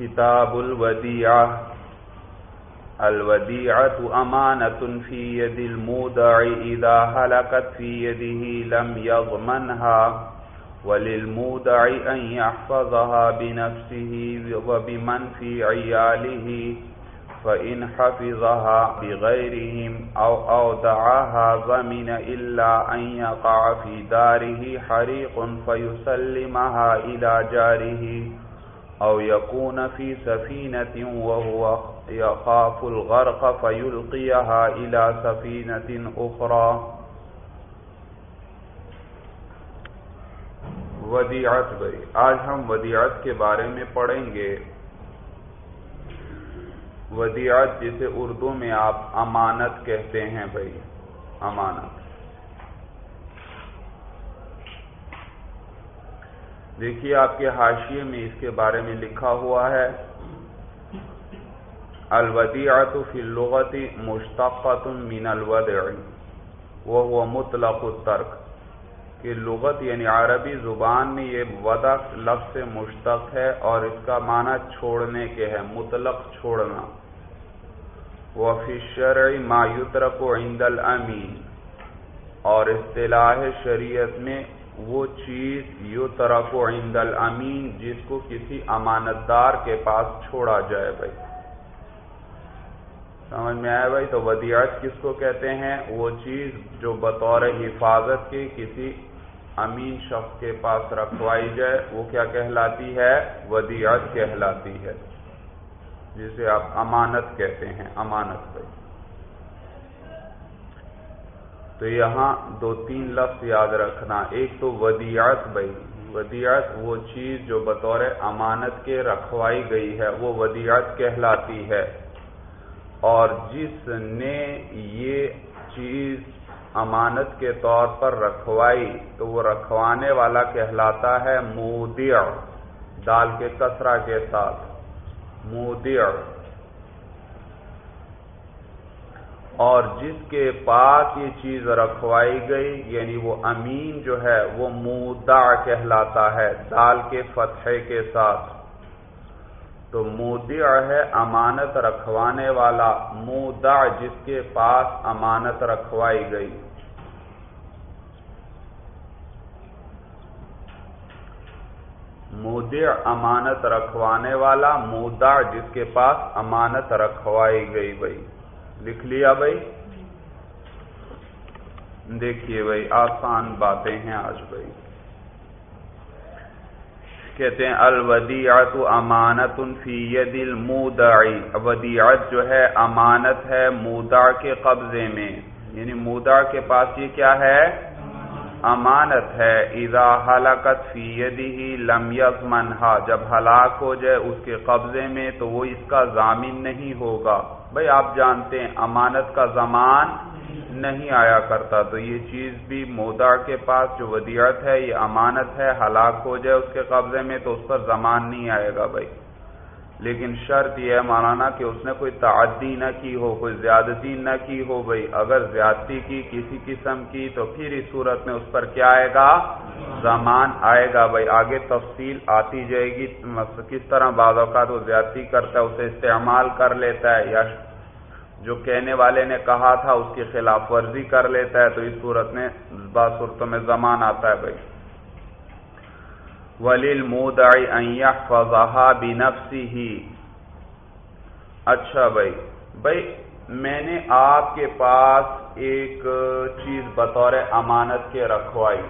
كتاب الوديعة الوديعة أمانة في يد المودع. إذا هلكت في يده لم يضمنها. وللمودع أن يحفظها بنفسه وبمن في عياله. فإن حفظها بغيرهم أو أودعها ضمن إلا أن يقع في داره حريق فيسلمها إلى جاره. أو يكون في سفينة وهو يخاف الغرق فيلقيها إلى سفينة أخرى. ودیعت بھائی، آج ہم ودیعت کے بارے میں پڑھیں گے۔ ودیعت جسے اردو میں آپ امانت کہتے ہیں بھائی، امانت۔ دیکھیے آپ کے حاشیے میں اس کے بارے میں لکھا ہوا ہے۔ الودیعت فی اللغت مشتقت من الودع وہ مطلق الترک۔ کہ لغت یعنی عربی زبان میں یہ ودا لفظ سے مشتق ہے اور اس کا معنی چھوڑنے کے ہے، مطلق چھوڑنا۔ وہ فشر مایوترک و عند الامین، اور اصطلاح شریعت میں وہ چیز یو طرف عند الامین جس کو کسی امانت دار کے پاس چھوڑا جائے بھائی۔ سمجھ میں آئے بھائی؟ تو ودیعت کس کو کہتے ہیں؟ وہ چیز جو بطور حفاظت کے کسی امین شخص کے پاس رکھوائی جائے، وہ کیا کہلاتی ہے؟ ودیعت کہلاتی ہے، جسے آپ امانت کہتے ہیں، امانت بھائی۔ تو یہاں دو تین لفظ یاد رکھنا۔ ایک تو ودیعت بھائی۔ ودیعت وہ چیز جو بطور امانت کے رکھوائی گئی ہے، وہ ودیعت کہلاتی ہے۔ اور جس نے یہ چیز امانت کے طور پر رکھوائی، تو وہ رکھوانے والا کہلاتا ہے مودع دال کے کسرا کے ساتھ۔ مودع اور جس کے پاس یہ چیز رکھوائی گئی یعنی وہ امین جو ہے، وہ مودع کہلاتا ہے، دال کے فتحے کے ساتھ۔ تو مودع ہے امانت رکھوانے والا مودع جس کے پاس امانت رکھوائی گئی۔ مودع امانت رکھوانے والا مودع جس کے پاس امانت رکھوائی گئی بھائی۔ لکھ لیا بھائی؟ دیکھیے بھائی، آسان باتیں ہیں آج بھائی۔ کہتے ہیں الودیعت امانت فی ید المودعی ودیعت جو ہے، امانت ہے مودع کے قبضے میں۔ یعنی مودع کے پاس یہ کیا ہے؟ امانت ہے۔ اذا ہلاکت فی یدہ لم یضمنها جب ہلاک ہو جائے اس کے قبضے میں تو وہ اس کا ضامن نہیں ہوگا۔ بھائی آپ جانتے ہیں امانت کا زمان نہیں آیا کرتا، تو یہ چیز بھی مودا کے پاس جو ودیعت ہے، یہ امانت ہے، ہلاک ہو جائے اس کے قبضے میں تو اس پر زمان نہیں آئے گا بھائی۔ لیکن شرط یہ ہے مولانا کہ اس نے کوئی تعدی نہ کی ہو، کوئی زیادتی نہ کی ہو، بھائی اگر زیادتی کی کسی قسم کی تو پھر اس صورت میں اس پر کیا آئے گا؟ زمان آئے گا۔ بھائی آگے تفصیل آتی جائے گی۔ کس طرح بعض اوقات وہ زیادتی کرتا ہے، اسے استعمال کر لیتا ہے، یا جو کہنے والے نے کہا تھا، اس کی خلاف ورزی کر لیتا ہے، تو اس صورت میں بعض صورتوں میں زمان آتا ہے بھائی۔ ولیل مودائی فضا بینفسی ہی اچھا بھائی بھائی، میں نے آپ کے پاس ایک چیز بطور امانت کے رکھوائی۔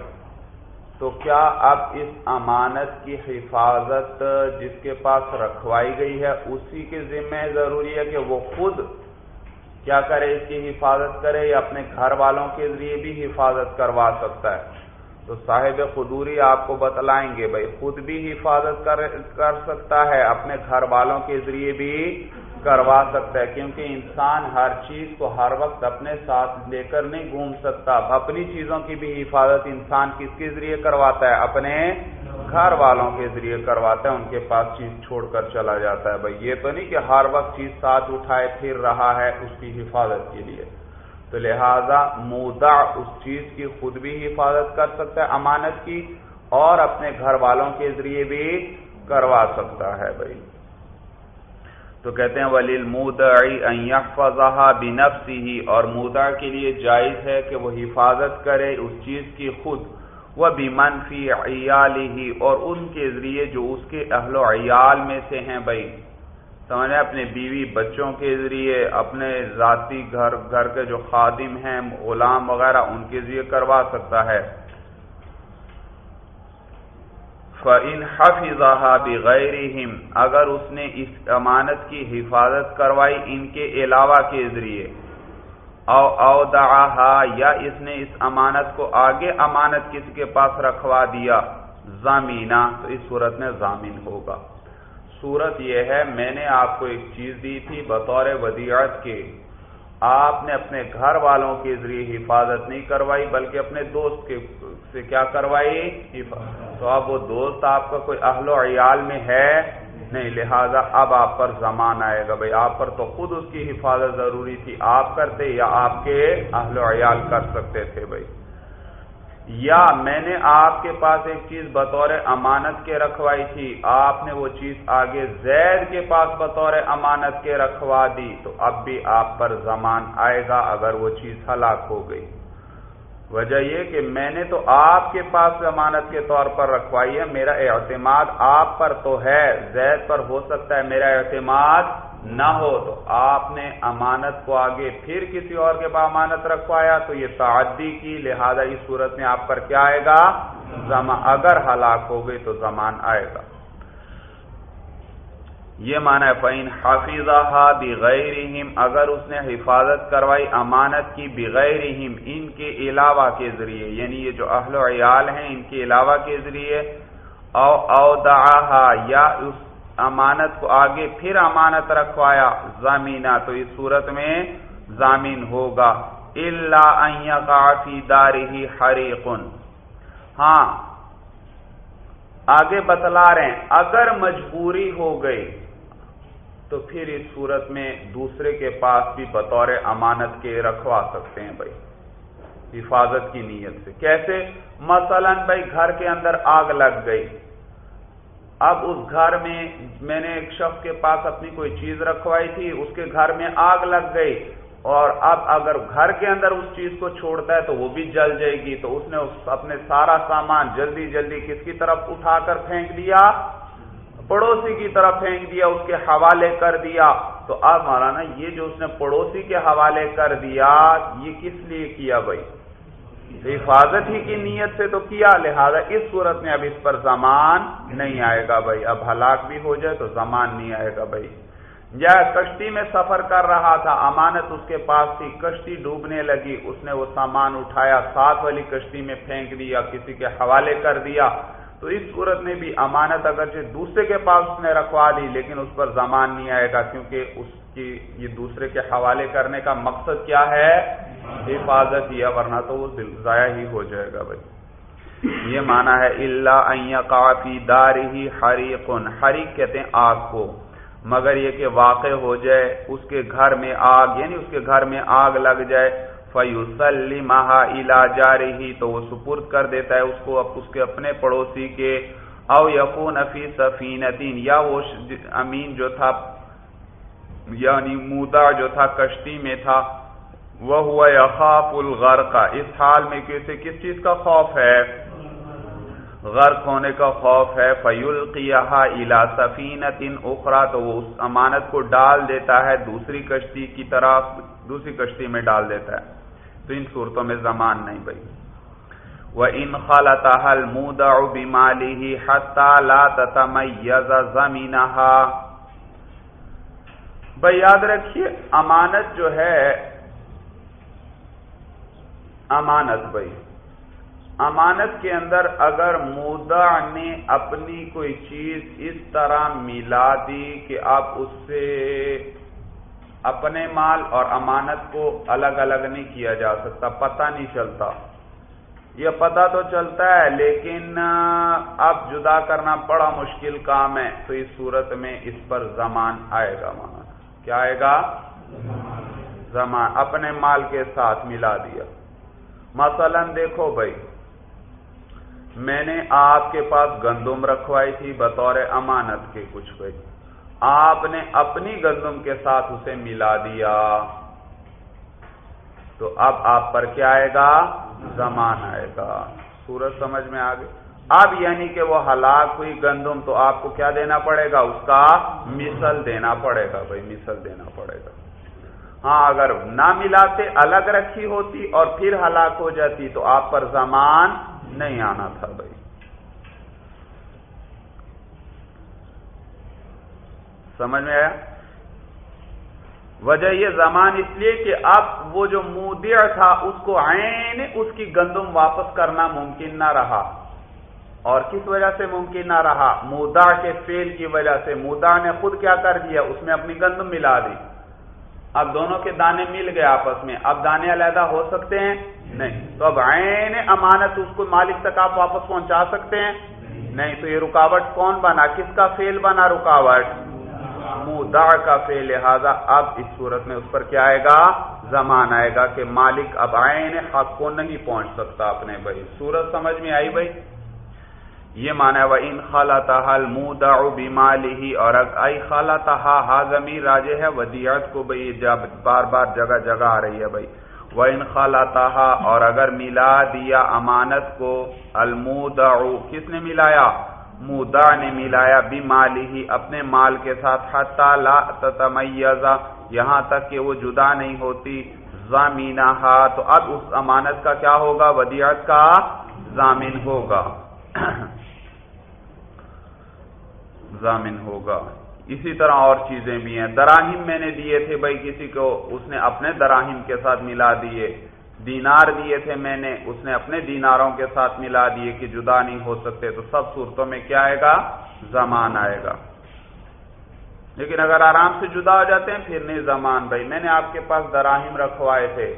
تو کیا اب اس امانت کی حفاظت جس کے پاس رکھوائی گئی ہے، اسی کے ذمہ ضروری ہے کہ وہ خود کیا کرے، اس کی حفاظت کرے یا اپنے گھر والوں کے ذریعے بھی حفاظت کروا سکتا ہے؟ تو صاحب خدوری آپ کو بتلائیں گے بھائی، خود بھی حفاظت کر کر سکتا ہے، اپنے گھر والوں کے ذریعے بھی کروا سکتا ہے، کیونکہ انسان ہر چیز کو ہر وقت اپنے ساتھ لے کر نہیں گھوم سکتا۔ اپنی چیزوں کی بھی حفاظت انسان کس کے ذریعے کرواتا ہے؟ اپنے گھر والوں کے ذریعے کرواتا ہے، ان کے پاس چیز چھوڑ کر چلا جاتا ہے۔ بھائی، یہ تو نہیں کہ ہر وقت چیز ساتھ اٹھائے پھر رہا ہے اس کی حفاظت کے لیے۔ تو لہذا مودا اس چیز کی خود بھی حفاظت کر سکتا ہے، امانت کی، اور اپنے گھر والوں کے ذریعے بھی کروا سکتا ہے بھائی۔ تو کہتے ہیں ولیل مودہ بنفسی ہی اور مودا کے لیے جائز ہے کہ وہ حفاظت کرے اس چیز کی خود۔ وہ بھی منفی ہی اور ان کے ذریعے جو اس کے اہل و عیال میں سے ہیں بھائی۔ سمجھے اپنے بیوی بچوں کے ذریعے، اپنے ذاتی گھر گھر کے جو خادم ہیں، غلام وغیرہ، ان کے ذریعے کروا سکتا ہے۔ فَإِنْ حَفِظَهَا بِغَيْرِهِمْ، اگر اس نے اس امانت کی حفاظت کروائی ان کے علاوہ کے ذریعے۔ او اودعها یا اس نے اس امانت کو آگے امانت کسی کے پاس رکھوا دیا۔ زمینہ، تو اس صورت میں زامین ہوگا۔ صورت یہ ہے، میں نے آپ کو ایک چیز دی تھی بطور ودیعت کے آپ نے اپنے گھر والوں کے ذریعے حفاظت نہیں کروائی، بلکہ اپنے دوست کے سے کیا کروائی؟ تو اب وہ دوست آپ کا کوئی اہل و عیال میں ہے؟ نہیں، لہذا اب آپ پر زمان آئے گا۔ بھائی، آپ پر تو خود اس کی حفاظت ضروری تھی، آپ کرتے یا آپ کے اہل و عیال کر سکتے تھے بھائی۔ یا میں نے آپ کے پاس ایک چیز بطور امانت کے رکھوائی تھی، آپ نے وہ چیز آگے زید کے پاس بطور امانت کے رکھوا دی، تو اب بھی آپ پر زمان آئے گا اگر وہ چیز ہلاک ہو گئی۔ وجہ یہ کہ میں نے تو آپ کے پاس امانت کے طور پر رکھوائی ہے، میرا اعتماد آپ پر تو ہے، زید پر ہو سکتا ہے میرا اعتماد نہ ہو تو آپ نے امانت کو آگے پھر کسی اور کے پاس امانت رکھوایا تو یہ تعدی کی، لہذا اس صورت میں آپ پر کیا آئے گا؟ اگر ہلاک ہو گئی تو زمان آئے گا۔ یہ مانا ہے فین حافظہ بغیر اگر اس نے حفاظت کروائی امانت کی بغیر ان کے علاوہ کے ذریعے یعنی یہ جو اہل و عیال ہیں، ان کے علاوہ کے ذریعے، او او یا اس امانت کو آگے پھر امانت رکھوایا، زمینہ، تو اس صورت میں زامین ہوگا۔ اللہ کافی دار ہی ہاں آگے بتلا رہے ہیں، اگر مجبوری ہو گئی، تو پھر اس صورت میں دوسرے کے پاس بھی بطور امانت کے رکھوا سکتے ہیں بھائی، حفاظت کی نیت سے۔ کیسے؟ مثلا بھائی، گھر کے اندر آگ لگ گئی۔ اب اس گھر میں میں نے ایک شخص کے پاس اپنی کوئی چیز رکھوائی تھی، اس کے گھر میں آگ لگ گئی۔ اور اب اگر گھر کے اندر اس چیز کو چھوڑتا ہے تو وہ بھی جل جائے گی۔ تو اس نے اپنے سارا سامان جلدی جلدی کس کی طرف اٹھا کر پھینک دیا؟ پڑوسی کی طرف پھینک دیا، اس کے حوالے کر دیا۔ تو اب مولانا، یہ جو اس نے پڑوسی کے حوالے کر دیا، یہ کس لیے کیا بھائی؟ حفاظت ہی کی نیت سے تو کیا؟ لہذا اس صورت میں اب اس پر زمان نہیں آئے گا بھائی۔ اب ہلاک بھی ہو جائے تو زمان نہیں آئے گا بھائی۔ یا کشتی میں سفر کر رہا تھا، امانت اس کے پاس تھی۔ کشتی ڈوبنے لگی۔ اس نے وہ سامان اٹھایا، ساتھ والی کشتی میں پھینک دیا، کسی کے حوالے کر دیا۔ تو اس صورت میں بھی امانت اگرچہ دوسرے کے پاس اس نے رکھوا دی، لیکن اس پر زمان نہیں آئے گا، کیونکہ اس کی یہ دوسرے کے حوالے کرنے کا مقصد کیا ہے؟ حفاظت ہی ورنہ تو وہ ضائع ہی ہو جائے گا بھائی۔ یہ مانا ہے اللہ کافی دار ہی ہریق ہریق کہتے ہیں آگ کو۔ مگر یہ کہ واقع ہو جائے، اس کے گھر میں آگ یعنی اس کے گھر میں آگ لگ جائے۔ فیوسلی مہا الا جا رہی تو وہ سپرد کر دیتا ہے اس کو اس کے اپنے پڑوسی کے۔ او یقون افی سفین یا وہ امین جو تھا یعنی مودا جو تھا کشتی میں تھا وہ ہوا یخاف الغر کا اس حال میں کیسے کس چیز کا خوف ہے؟ غرق ہونے کا خوف ہے۔ فیول قیاحا الا سفینت اخرا تو وہ اس امانت کو ڈال دیتا ہے، دوسری کشتی کی طرف، دوسری کشتی میں ڈال دیتا ہے۔ تو ان صورتوں میں زمان نہیں بھائی۔ وہ ان خالتا حل مودا بیمالی ہی حتا لا تتمیز بھائی یاد رکھیے، امانت جو ہے، امانت بھائی، امانت کے اندر اگر مودا نے اپنی کوئی چیز اس طرح ملا دی کہ آپ اس سے اپنے مال اور امانت کو الگ الگ نہیں کیا جا سکتا، پتہ نہیں چلتا۔ یہ پتہ تو چلتا ہے، لیکن اب جدا کرنا بڑا مشکل کام ہے۔ تو اس صورت میں اس پر زمان آئے گا مانا کیا آئے گا؟ زمان، اپنے مال کے ساتھ ملا دیا۔ مثلا دیکھو بھائی، میں نے آپ کے پاس گندم رکھوائی تھی بطور امانت کے کچھ بھائی آپ نے اپنی گندم کے ساتھ اسے ملا دیا۔ تو اب آپ پر کیا آئے گا؟ زمان آئے گا۔ سورج سمجھ میں آ گئی اب یعنی کہ وہ ہلاک ہوئی گندم تو آپ کو کیا دینا پڑے گا؟ اس کا مثل دینا پڑے گا بھائی، مثل دینا پڑے گا۔ ہاں اگر نہ ملاتے، الگ رکھی ہوتی اور پھر ہلاک ہو جاتی تو آپ پر زمان نہیں آنا تھا بھائی۔ سمجھ میں آیا؟ وجہ یہ زمان اس لیے کہ اب وہ جو مودع تھا، اس کو عین، اس کی گندم واپس کرنا ممکن نہ رہا۔ اور کس وجہ سے ممکن نہ رہا؟ مودا کے فیل کی وجہ سے۔ مودا نے خود کیا کر دیا؟ اس میں اپنی گندم ملا دی۔ اب دونوں کے دانے مل گئے آپس میں۔ اب دانے علیحدہ ہو سکتے ہیں؟ نہیں۔ تو اب عین امانت اس کو مالک تک آپ واپس پہنچا سکتے ہیں؟ نہیں۔ تو یہ رکاوٹ کون بنا؟ کس کا فیل بنا رکاوٹ؟ مودا کا فیل لہذا اب اس صورت میں اس پر کیا آئے گا؟ زمان آئے گا کہ مالک اب عین حق کو نہیں پہنچ سکتا اپنے بھائی۔ سورت سمجھ میں آئی بھائی؟ یہ مانا وہ ان خالہ تحل مودا بیمالی اور ائی خالہ تہا ہا زمین راجے ہے، ودیعت کو بھائی جب بار بار جگہ جگہ آ رہی ہے بھائی وہ ان خالہ تہا اور اگر ملا دیا امانت کو المود کس نے ملایا؟ مودا نے ملایا بھی اپنے مال کے ساتھ۔ لا تتمیزا یہاں تک کہ وہ جدا نہیں ہوتی۔ زامینہ تو اب اس امانت کا کیا ہوگا؟ ودیعت کا ضامن ہوگا۔ ضامن ہوگا۔ اسی طرح اور چیزیں بھی ہیں۔ دراہم میں نے دیے تھے بھائی کسی کو، اس نے اپنے دراہم کے ساتھ ملا دیے۔ دینار دیے تھے میں نے، اس نے اپنے دیناروں کے ساتھ ملا دیے کہ جدا نہیں ہو سکتے۔ تو سب صورتوں میں کیا آئے گا؟ زمان آئے گا۔ لیکن اگر آرام سے جدا ہو جاتے ہیں، پھر نہیں زمان بھائی۔ میں نے آپ کے پاس دراہم رکھوائے تھے۔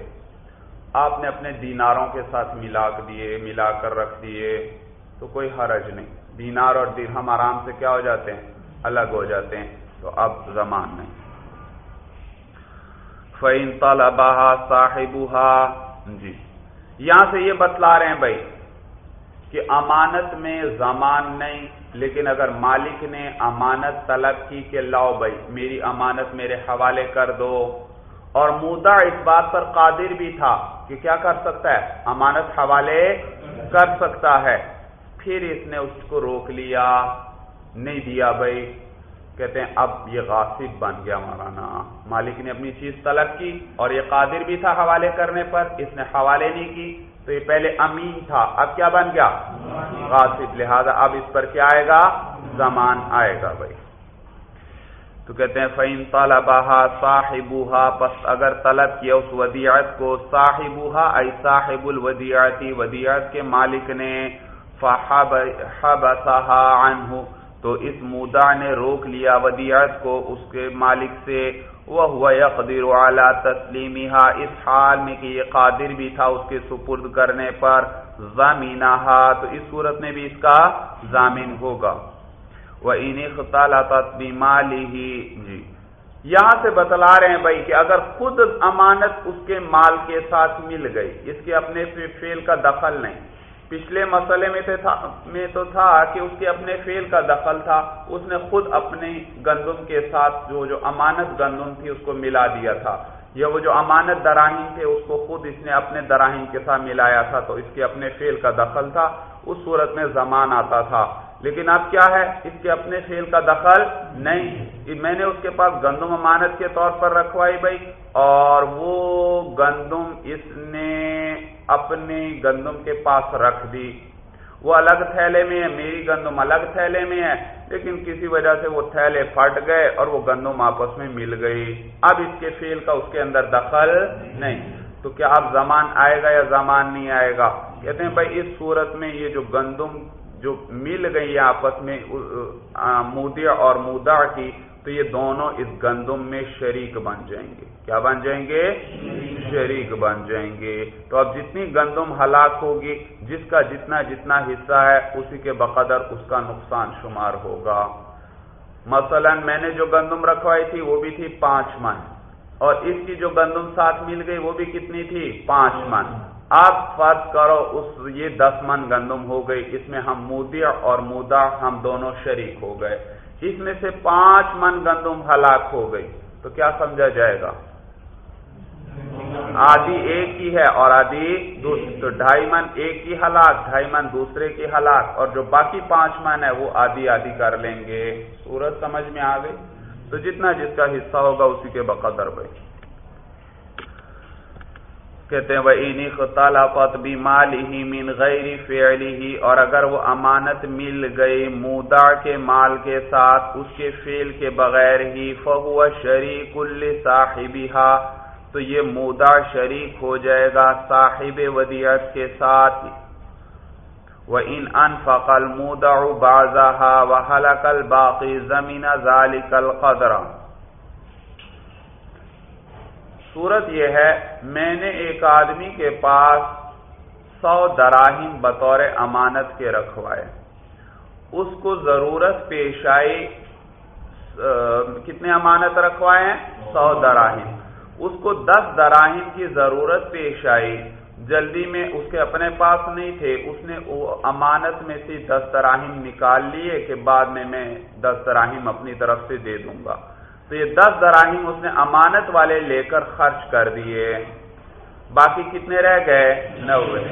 آپ نے اپنے دیناروں کے ساتھ ملا دیے، ملا کر رکھ دیے۔ تو کوئی حرج نہیں۔ دینار اور درہم آرام سے کیا ہو جاتے ہیں؟ الگ ہو جاتے ہیں۔ تو اب زمان نہیں۔ فعین طلبہ صاحب جی۔ یہاں سے یہ بتلا رہے ہیں بھائی کہ امانت میں زمان نہیں، لیکن اگر مالک نے امانت طلب کی کہ لاؤ بھائی، میری امانت میرے حوالے کر دو۔ اور مودا اس بات پر قادر بھی تھا کہ کیا کر سکتا ہے؟ امانت حوالے کر سکتا ہے۔ پھر اس نے اس کو روک لیا۔ نہیں دیا بھائی۔ کہتے ہیں، اب یہ غاصب بن گیا مولانا۔ مالک نے اپنی چیز طلب کی اور یہ قادر بھی تھا حوالے کرنے پر۔ اس نے حوالے نہیں کی تو یہ پہلے امین تھا۔ اب کیا بن گیا؟ غاصب۔ لہذا اب اس پر کیا آئے گا؟ زمان آئے گا بھائی۔ تو کہتے ہیں فعین طالبہ صاحبہ پس اگر طلب کیا اس ودیعت کو صاحبہ اے صاحب الودیعتی ودیعت کے مالک نے فحبسها عنہ، تو اس مودا نے روک لیا ودیعت کو اس کے مالک سے وہ یقدر اعلی تسلیمی اس حال میں کہ یہ قادر بھی تھا اس کے سپرد کرنے پر زمینہ تو اس صورت میں بھی اس کا ضامن ہوگا۔ وہ انہیں خطالہ تسلیمالی ہی جی۔ یہاں سے بتلا رہے ہیں بھائی کہ اگر خود امانت اس کے مال کے ساتھ مل گئی، اس کے اپنے فیل کا دخل نہیں۔ پچھلے مسئلے میں میں تو تھا کہ اس کے اپنے فیل کا دخل تھا۔ اس نے خود اپنے گندم کے ساتھ جو جو امانت گندم تھی، اس کو ملا دیا تھا۔ یا وہ جو امانت دراہیم تھے، اس کو خود اس نے اپنے دراہیم کے ساتھ ملایا تھا۔ تو اس کے اپنے فیل کا دخل تھا۔ اس صورت میں زمان آتا تھا۔ لیکن اب کیا ہے؟ اس کے اپنے فیل کا دخل نہیں۔ میں نے اس کے پاس گندم امانت کے طور پر رکھوائی بھائی۔ اور وہ گندم اس نے اپنی گندم کے پاس رکھ دی۔ وہ الگ تھیلے میں ہے، میری گندم الگ تھیلے میں ہے، لیکن کسی وجہ سے وہ تھیلے پھٹ گئے اور وہ گندم آپس میں مل گئی۔ اب اس کے فیل کا اس کے اندر دخل نہیں۔ تو کیا اب زمان آئے گا یا زمان نہیں آئے گا؟ کہتے ہیں بھائی، اس صورت میں یہ جو گندم جو مل گئی آپس میں مودیا اور مودا کی تو یہ دونوں اس گندم میں شریک بن جائیں گے۔ کیا بن جائیں گے؟ شریک بن جائیں گے۔ تو اب جتنی گندم ہلاک ہوگی، جس کا جتنا جتنا حصہ ہے، اسی کے بقدر اس کا نقصان شمار ہوگا۔ مثلا میں نے جو گندم رکھوائی تھی، وہ بھی تھی پانچ من۔ اور اس کی جو گندم ساتھ مل گئی، وہ بھی کتنی تھی؟ پانچ من۔ آپ فرض کرو، اس یہ دس من گندم ہو گئی، اس میں ہم مودع اور مودا ہم دونوں شریک ہو گئے۔ اس میں سے پانچ من گندم ہلاک ہو گئی، تو کیا سمجھا جائے گا؟ آدھی ایک کی ہے اور آدھی دوسری تو ڈھائی من ایک کی ہلاک، ڈھائی من دوسرے کی ہلاک، اور جو باقی پانچ من ہے وہ آدھی آدھی کر لیں گے۔ سورج سمجھ میں آ گئی؟ تو جتنا جس کا حصہ ہوگا اسی کے بقدر بھائی۔ کہتے ہیں وہ انی خطالفت بھی مال ہی من غیر فعلی ہی اور اگر وہ امانت مل گئی مودا کے مال کے ساتھ، اس کے فیل کے بغیر ہی فہو شریک صاحبہ تو یہ مودا شریک ہو جائے گا صاحب ودیعت کے ساتھ۔ وہ ان ان فقل مودا بازا و حلقل باقی زمین ذالک القدر۔ صورت یہ ہے، میں نے ایک آدمی کے پاس سو دراہیم بطور امانت کے رکھوائے۔ اس کو ضرورت پیش آئی کتنے امانت رکھوائے ہیں؟ سو دراہیم اس کو دس دراہیم کی ضرورت پیش آئی جلدی میں اس کے اپنے پاس نہیں تھے، اس نے وہ امانت میں سے دس دراہیم نکال لیے کہ بعد میں میں دس دراہیم اپنی طرف سے دے دوں گا۔ تو یہ دس دراہیم اس نے امانت والے لے کر خرچ کر دیے۔ باقی کتنے رہ گئے؟ نوے۔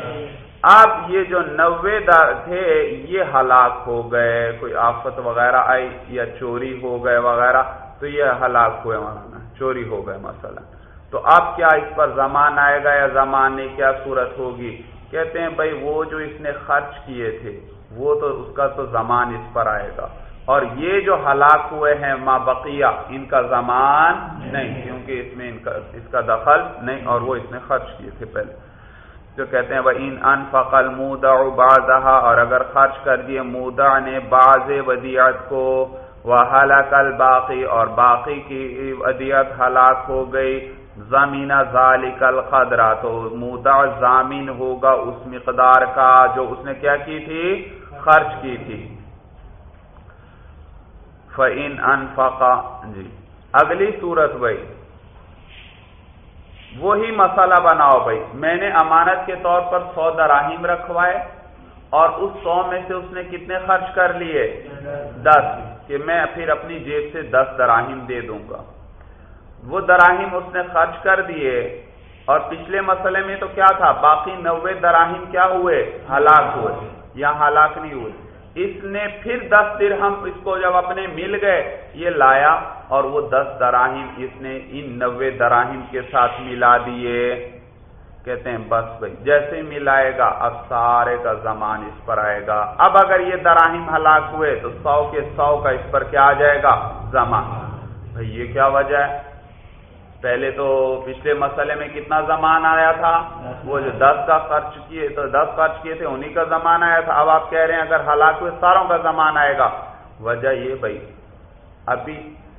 اب یہ جو نوے تھے، یہ ہلاک ہو گئے۔ کوئی آفت وغیرہ آئی یا چوری ہو گئے وغیرہ، تو یہ ہلاک ہوئے مولانا چوری ہو گئے مثلا۔ تو اب کیا اس پر زمان آئے گا یا زمان نے کیا صورت ہوگی؟ کہتے ہیں، بھائی وہ جو اس نے خرچ کیے تھے، وہ تو اس کا تو زمان اس پر آئے گا۔ اور یہ جو ہلاک ہوئے ہیں ماں بقیہ ان کا زمان نہیں کیونکہ اس میں ان کا اس کا دخل نہیں اور وہ اس نے خرچ کیے تھے پہلے۔ جو کہتے ہیں وہ ان ان فقل مودا اور اگر خرچ کر دیے مودا نے باز ودیعت کو وہ ہلاکل باقی اور باقی کی ودیعت ہلاک ہو گئی۔ زمین ذالک القدرہ تو مودا زامین ہوگا اس مقدار کا جو اس نے کیا کی تھی؟ خرچ کی تھی۔ فعین انفقا جی۔ اگلی صورت بھائی وہی مسئلہ بناؤ بھائی۔ میں نے امانت کے طور پر سو دراہیم رکھوائے اور اس سو میں سے اس نے کتنے خرچ کر لیے؟ دس۔ کہ میں پھر اپنی جیب سے دس دراہیم دے دوں گا۔ وہ دراہیم اس نے خرچ کر دیے۔ اور پچھلے مسئلے میں تو کیا تھا؟ باقی نوے دراہیم کیا ہوئے؟ ہلاک ہوئے۔ یا ہلاک نہیں ہوئے۔ اس نے پھر دس درہم اس کو جب اپنے مل گئے، یہ لایا اور وہ دس دراہیم اس نے ان نوے دراہیم کے ساتھ ملا دیے۔ کہتے ہیں، بس بھائی، جیسے ملائے گا، اب سارے کا زمان اس پر آئے گا۔ اب اگر یہ دراہیم ہلاک ہوئے تو سو کے سو کا اس پر کیا آ جائے گا؟ زمان۔ بھائی، یہ کیا وجہ ہے؟ پہلے تو پچھلے مسئلے میں کتنا زمان آیا تھا؟ وہ جو دس کا خرچ کیے تو دس خرچ کیے تھے، انہی کا زمان آیا تھا۔ اب آپ کہہ رہے ہیں اگر ہلاک ہوئے ساروں کا زمان آئے گا۔ وجہ یہ بھائی، ابھی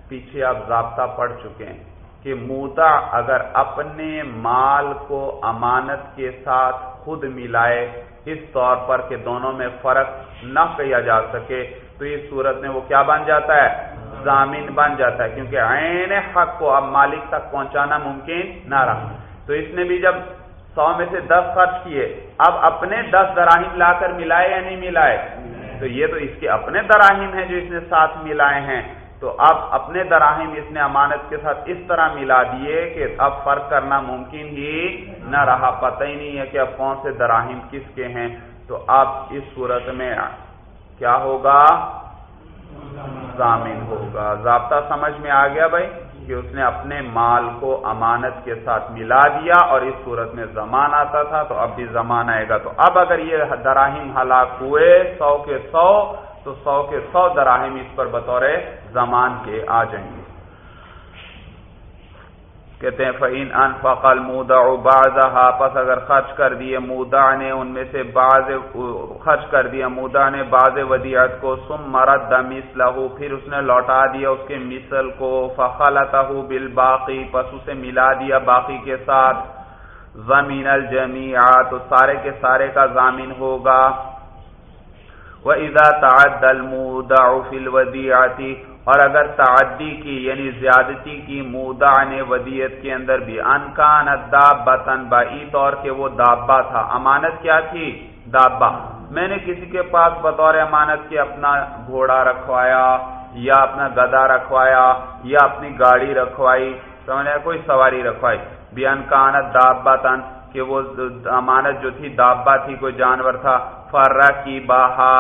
پیچھے آپ ضابطہ پڑھ چکے ہیں کہ موتا اگر اپنے مال کو امانت کے ساتھ خود ملائے، اس طور پر کہ دونوں میں فرق نہ کیا جا سکے تو اس صورت میں وہ کیا بن جاتا ہے؟ ضامین بن جاتا ہے، کیونکہ عین حق کو اب مالک تک پہنچانا ممکن نہ رہا۔ تو اس نے بھی جب سو میں سے دس خرچ کیے، اب اپنے دس دراہیم لا کر ملائے یا نہیں ملائے؟ تو یہ تو اس کے اپنے دراہیم ہیں جو اس نے ساتھ ملائے ہیں۔ تو اب اپنے دراہیم اس نے امانت کے ساتھ اس طرح ملا دیے کہ اب فرق کرنا ممکن ہی نہ رہا۔ پتہ ہی نہیں ہے کہ اب کون سے دراہیم کس کے ہیں۔ تو اب اس صورت میں کیا ہوگا؟ ضامن ہوگا۔ ضابطہ سمجھ میں آ گیا بھائی کہ اس نے اپنے مال کو امانت کے ساتھ ملا دیا اور اس صورت میں زمان آتا تھا تو اب بھی زمان آئے گا۔ تو اب اگر یہ دراہیم ہلاک ہوئے سو کے سو، تو سو کے سو دراہیم اس پر بطور زمان کے آ جائیں گے۔ کہتے ہیں فعین ان فقل مودا پس اگر خرچ کر دیے مودا نے ان میں سے باز خرچ کر دیا مودا نے باز ودیعت کو سم مرد دم لہو پھر اس نے لوٹا دیا اس کے مثل کو فخل بال باقی پس اسے ملا دیا باقی کے ساتھ۔ زمین الجمی تو سارے کے سارے کا ضامین ہوگا۔ وہ ادا تعد المودا فل اور اگر تعدی کی یعنی زیادتی کی مودا نے ودیت کے اندر بھی انکان دابتن بائی طور کے وہ دابا تھا۔ امانت کیا تھی؟ دابا میں نے کسی کے پاس بطور امانت کے اپنا گھوڑا رکھوایا یا اپنا گدا رکھوایا یا اپنی گاڑی رکھوائی، سمجھ کوئی سواری رکھوائی۔ بیان کانت دابا تن کہ وہ امانت جو تھی دابا تھی، کوئی جانور تھا۔ فرا کی باہا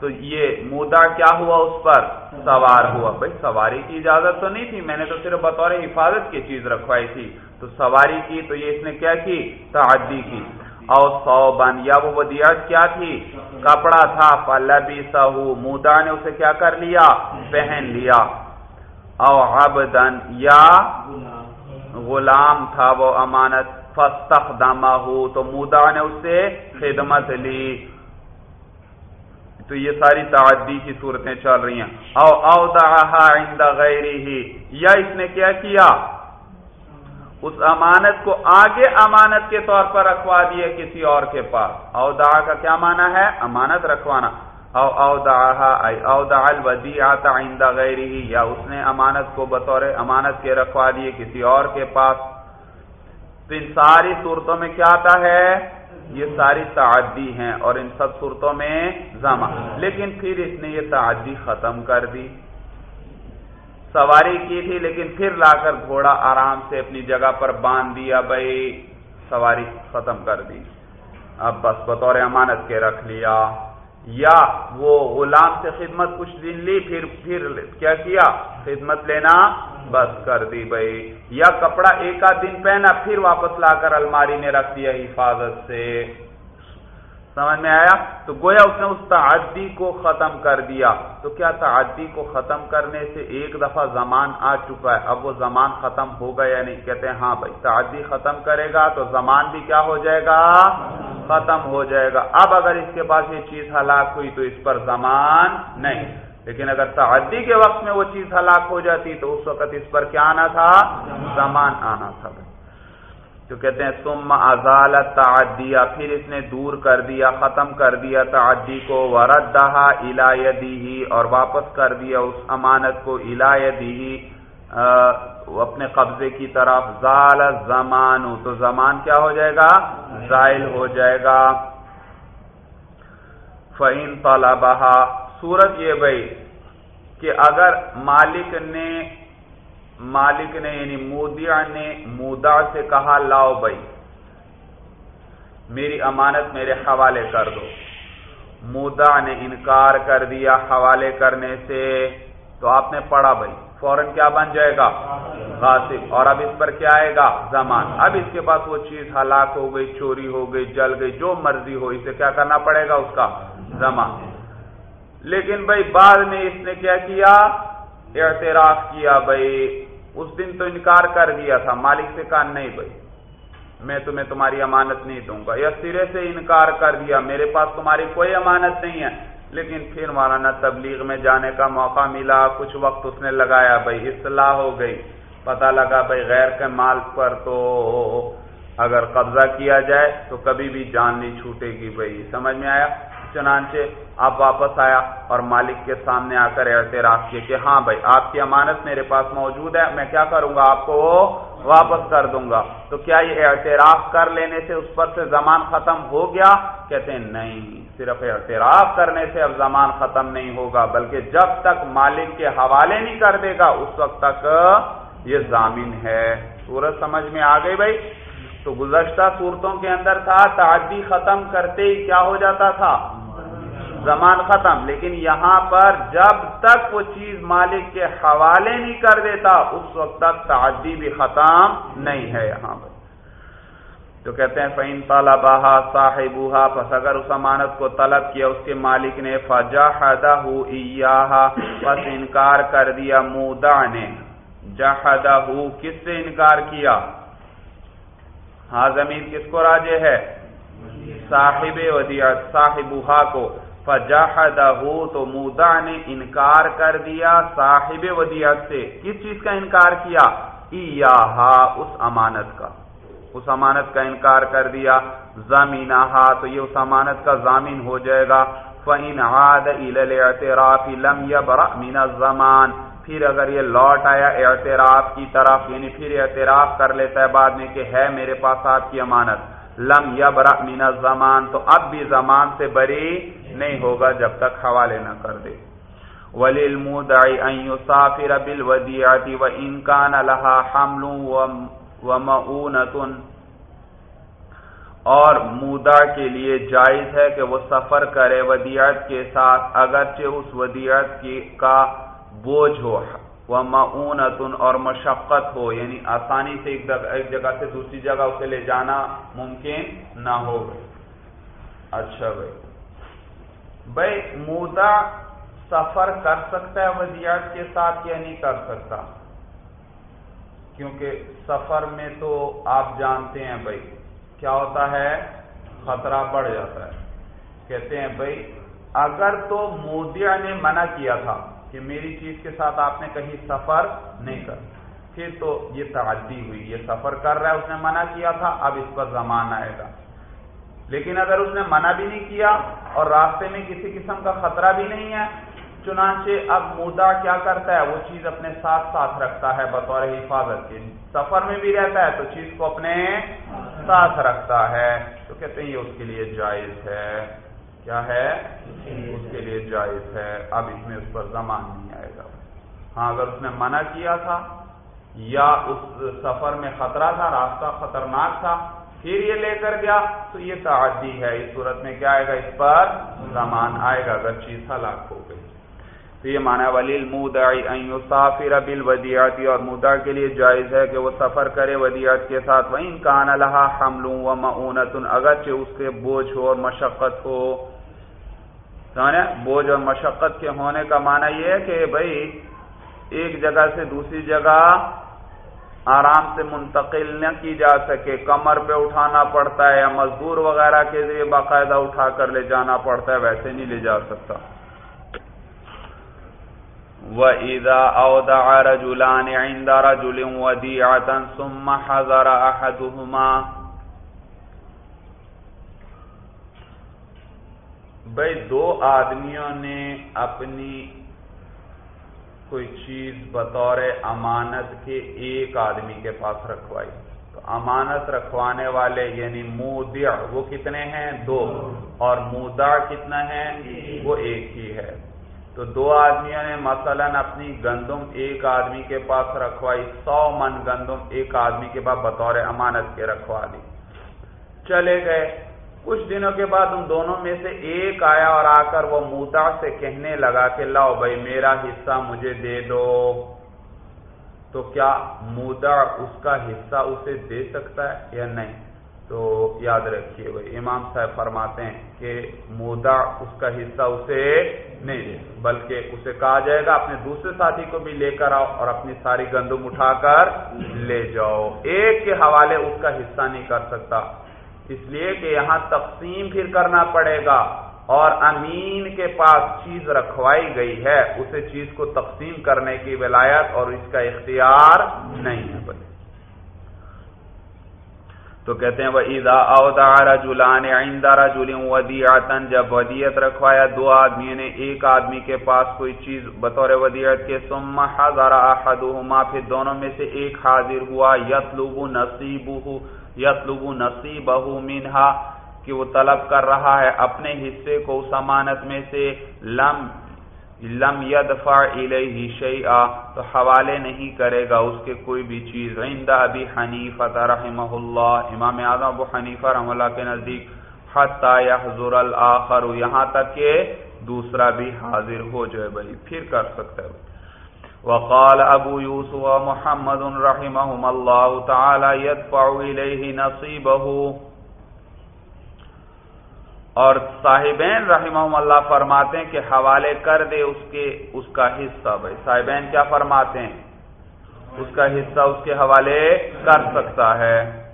تو یہ مودا کیا ہوا اس پر؟ سوار ہوا۔ بھائی، سواری کی اجازت تو نہیں تھی۔ میں نے تو صرف بطور حفاظت کی چیز رکھوائی تھی۔ تو سواری کی، تو یہ اس نے کیا کی؟ تعدی کی۔ او سو بن یا وہ ودیعت کیا تھی؟ کپڑا تھا۔ فلبی سہو مودا نے اسے کیا کر لیا؟ پہن لیا۔ او عبدن یا غلام تھا وہ امانت۔ فستخدمہ تو مودا نے اس سے خدمت لی۔ تو یہ ساری تعدی کی صورتیں چل رہی ہیں۔ او او عند غیره۔ یا اس نے کیا کیا؟ اس امانت کو آگے امانت کے طور پر رکھوا دیے کسی اور کے پاس۔ او دا کا کیا معنی ہے؟ امانت رکھوانا۔ او او او دا الودیعت عند غیره۔ یا اس نے امانت کو بطور امانت کے رکھوا دیے کسی اور کے پاس۔ تو ان ساری صورتوں میں کیا آتا ہے؟ یہ ساری تعدی ہیں اور ان سب صورتوں میں زما لیکن پھر اس نے یہ تعدی ختم کر دی۔ سواری کی تھی، لیکن پھر لا کر گھوڑا آرام سے اپنی جگہ پر باندھ دیا بھائی۔ سواری ختم کر دی۔ اب بس بطور امانت کے رکھ لیا۔ یا وہ غلام سے خدمت کچھ دن لی، پھر پھر کیا کیا؟ خدمت لینا بس کر دی بھائی۔ یا کپڑا ایک آدھ دن پہنا، پھر واپس لا کر الماری میں رکھ دیا حفاظت سے۔ سمجھ میں آیا؟ تو گویا اس نے اس تعدی کو ختم کر دیا۔ تو کیا تعدی کو ختم کرنے سے ایک دفعہ زمان آ چکا ہے؟ اب وہ زمان ختم ہوگا یا نہیں؟ کہتے ہیں ہاں بھائی، تعدی ختم کرے گا تو زمان بھی کیا ہو جائے گا؟ ختم ہو جائے گا۔ اب اگر اس کے پاس یہ چیز ہلاک ہوئی تو اس پر زمان نہیں۔ لیکن اگر تعدی کے وقت میں وہ چیز ہلاک ہو جاتی تو اس وقت اس پر کیا آنا تھا؟ زمان آنا تھا۔ تو کہتے ہیں تم ازالت تعدیا پھر اس نے دور کر دیا، ختم کر دیا تعدی کو ورد دہا ہی اور واپس کر دیا اس امانت کو الایدی اپنے قبضے کی طرف۔ زال زمان تو زمان کیا ہو جائے گا؟ زائل ہو جائے گا۔ فعین طلبہ صورت یہ بھائی کہ اگر مالک نے مالک نے یعنی مودیا نے مودا سے کہا، لاؤ بھائی، میری امانت میرے حوالے کر دو۔ مودا نے انکار کر دیا حوالے کرنے سے۔ تو آپ نے پڑھا بھائی، فوراً کیا بن جائے گا؟ غاصب۔ اور اب اس پر کیا آئے گا؟ زمان۔ اب اس کے پاس وہ چیز ہلاک ہو گئی، چوری ہو گئی، جل گئی، جو مرضی ہو، اسے کیا کرنا پڑے گا؟ اس کا زمان۔ لیکن بھائی، بعد میں اس نے کیا کیا؟ اعتراف کیا بھائی اس دن تو انکار کر دیا تھا۔ مالک سے کہا، نہیں بھائی، میں تمہیں تمہاری امانت نہیں دوں گا۔ یا سرے سے انکار کر دیا، میرے پاس تمہاری کوئی امانت نہیں ہے۔ لیکن پھر مولانا تبلیغ میں جانے کا موقع ملا۔ کچھ وقت اس نے لگایا، بھائی، اصلاح ہو گئی۔ پتا لگا، بھائی، غیر کے مال پر تو اگر قبضہ کیا جائے تو کبھی بھی جان نہیں چھوٹے گی، بھائی۔ سمجھ میں آیا؟ چنانچہ آپ واپس آیا اور مالک کے سامنے آ کر اعتراف کیا کہ ہاں بھائی، آپ کی امانت میرے پاس موجود ہے، میں کیا کروں گا؟ آپ کو واپس کر دوں گا۔ تو کیا یہ اعتراف کر لینے سے اس پر سے زمان ختم ہو گیا؟ کہتے ہیں، نہیں، صرف اعتراف کرنے سے اب زمان ختم نہیں ہوگا، بلکہ جب تک مالک کے حوالے نہیں کر دے گا، اس وقت تک یہ ضامن ہے۔ سورج سمجھ میں آ گئی بھائی؟ تو گزشتہ صورتوں کے اندر تھا، تعدی ختم کرتے ہی کیا ہو جاتا تھا؟ زمان ختم، لیکن یہاں پر جب تک وہ چیز مالک کے حوالے نہیں کر دیتا، اس وقت تک تعدی بھی ختم نہیں ہے یہاں پر۔ تو کہتے ہیں فعین تالا بہا صاحب پس اگر اس امانت کو طلب کیا، اس کے مالک نے فجا پس انکار کر دیا مودا نے۔ جہدا کس سے انکار کیا؟ ہاں زمین کس کو راجے ہے؟ صاحب ودیا صاحب کو۔ فجاہدہ تو مودا نے انکار کر دیا صاحب ودیعت سے۔ کس چیز کا انکار کیا؟ اس امانت کا۔ اس امانت کا انکار کر دیا۔ زمینہ تو یہ اس امانت کا ضامین ہو جائے گا۔ فَإِنْ عَادَ إِلَى الْاعْتِرَافِ لَمْ يَبْرَأْ مِنَ الزَّمَانِ۔ پھر اگر یہ لوٹ آیا اعتراف کی طرف یعنی پھر اعتراف کر لیتا ہے بعد میں کہ ہے میرے پاس آپ کی امانت۔ لم یبرأ من الزمان، تو اب بھی زمان سے بری نہیں ہوگا جب تک حوالے نہ کر دے۔ وَلِلْمُودَعِ أَن يُسَافِرَ بِالْوَدِيعَةِ وَإِن كَانَ لَهَا حَمْلٌ وَمَعُونَةٌ اور مودا کے لیے جائز ہے کہ وہ سفر کرے ودیعت کے ساتھ، اگرچہ اس ودیعت کی کا بوجھ ہو۔ وہ معونتن اور مشقت ہو یعنی آسانی سے ایک جگہ ایک جگہ سے دوسری جگہ اسے لے جانا ممکن نہ ہو۔ اچھا بھائی۔ بھائی مودا سفر کر سکتا ہے ودیات کے ساتھ یا نہیں کر سکتا؟ کیونکہ سفر میں تو آپ جانتے ہیں بھائی، کیا ہوتا ہے؟ خطرہ بڑھ جاتا ہے۔ کہتے ہیں بھائی، اگر تو مودیا نے منع کیا تھا کہ میری چیز کے ساتھ آپ نے کہیں سفر نہیں کر پھر تو یہ تعدی ہوئی، یہ سفر کر رہا ہے، اس نے منع کیا تھا، اب اس پر زمان آئے گا۔ لیکن اگر اس نے منع بھی نہیں کیا اور راستے میں کسی قسم کا خطرہ بھی نہیں ہے، چنانچہ اب مودا کیا کرتا ہے؟ وہ چیز اپنے ساتھ ساتھ رکھتا ہے بطور حفاظت کے سفر میں بھی رہتا ہے تو چیز کو اپنے ساتھ رکھتا ہے۔ تو کہتے ہیں یہ اس کے لیے جائز ہے۔ کیا ہے؟ اس کے لیے جائز ہے۔ اب اس میں اس پر زمان نہیں آئے گا۔ ہاں اگر اس نے منع کیا تھا یا اس سفر میں خطرہ تھا، راستہ خطرناک تھا، پھر یہ لے کر گیا، تو یہ تعدی ہے۔ اس صورت میں کیا آئے گا؟ اس پر زمان آئے گا۔ اگر چیز ہلاک ہو گئی۔ تو یہ مانا ولیل مسافر ابل ودیاتی اور مودا کے لیے جائز ہے کہ وہ سفر کرے ودیات کے ساتھ۔ وہ انکان اللہ حمل و معونت اگرچہ اس کے بوجھ ہو اور مشقت ہو۔ یعنی بوجھ اور مشقت کے ہونے کا معنی یہ ہے کہ بھائی ایک جگہ سے دوسری جگہ آرام سے منتقل نہ کی جا سکے۔ کمر پہ اٹھانا پڑتا ہے یا مزدور وغیرہ کے ذریعے باقاعدہ اٹھا کر لے جانا پڑتا ہے، ویسے نہیں لے جا سکتا۔ وَإِذَا أَوْدَعَ رَجُلَانِ عِنْدَ رَجُلٍ وَدِيعَةً ثُمَّ حَذَرَ أَحَدُهُمَا بھئی دو آدمیوں نے اپنی کوئی چیز بطور امانت کے ایک آدمی کے پاس رکھوائی۔ تو امانت رکھوانے والے یعنی مودع، وہ کتنے ہیں؟ دو۔ اور مودع کتنا ہے؟ وہ ایک ہی ہے۔ تو دو آدمیوں نے مثلا اپنی گندم ایک آدمی کے پاس رکھوائی، سو من گندم ایک آدمی کے پاس بطور امانت کے رکھوا دی۔ چلے گئے۔ کچھ دنوں کے بعد ان دونوں میں سے ایک آیا اور آ کر وہ موتا سے کہنے لگا کہ، لاؤ بھائی، میرا حصہ مجھے دے دو۔ تو کیا مودا اس کا حصہ اسے دے سکتا ہے یا نہیں؟ تو یاد رکھیے بھائی، امام صاحب فرماتے ہیں کہ مودا اس کا حصہ اسے نہیں دے بلکہ اسے کہا جائے گا اپنے دوسرے ساتھی کو بھی لے کر آؤ اور اپنی ساری گندم اٹھا کر لے جاؤ۔ ایک کے حوالے اس کا حصہ نہیں کر سکتا۔ اس لیے کہ یہاں تقسیم پھر کرنا پڑے گا اور امین کے پاس چیز رکھوائی گئی ہے، اسے چیز کو تقسیم کرنے کی ولایت اور اس کا اختیار نہیں ہے۔ بلکہ تو کہتے ہیں وہ عیدا اودارا جلان آئندارا جلم ودیاتن جب ودیت رکھوایا، دو آدمی نے، ایک آدمی کے پاس کوئی چیز بطور ودیت کے سم حضر احدہما پھر دونوں میں سے ایک حاضر ہوا یطلب نصیبہ یطلب نصیبہ منہا کہ وہ طلب کر رہا ہے اپنے حصے کو اس امانت میں سے، لم لم يدفع الیہ شیئا تو حوالے نہیں کرے گا، اس کے کوئی بھی چیز۔ عند ابی حنیفہ رحمہ اللہ، امام اعظم ابو حنیفہ رحمہ اللہ کے نزدیک، حتی یحضر الاخر یہاں تک کہ دوسرا بھی حاضر ہو جائے، بھائی، پھر کر سکتا ہے۔ وقال ابو یوسف محمد رحمہم اللہ تعالی يدفع الیہ نصیبہ۔ اور صاحبین رحمہ اللہ فرماتے ہیں کہ حوالے کر دے اس کے، اس کا حصہ بھائی۔ صاحبین کیا فرماتے ہیں؟ اس کا حصہ اس کے حوالے کر سکتا ہے۔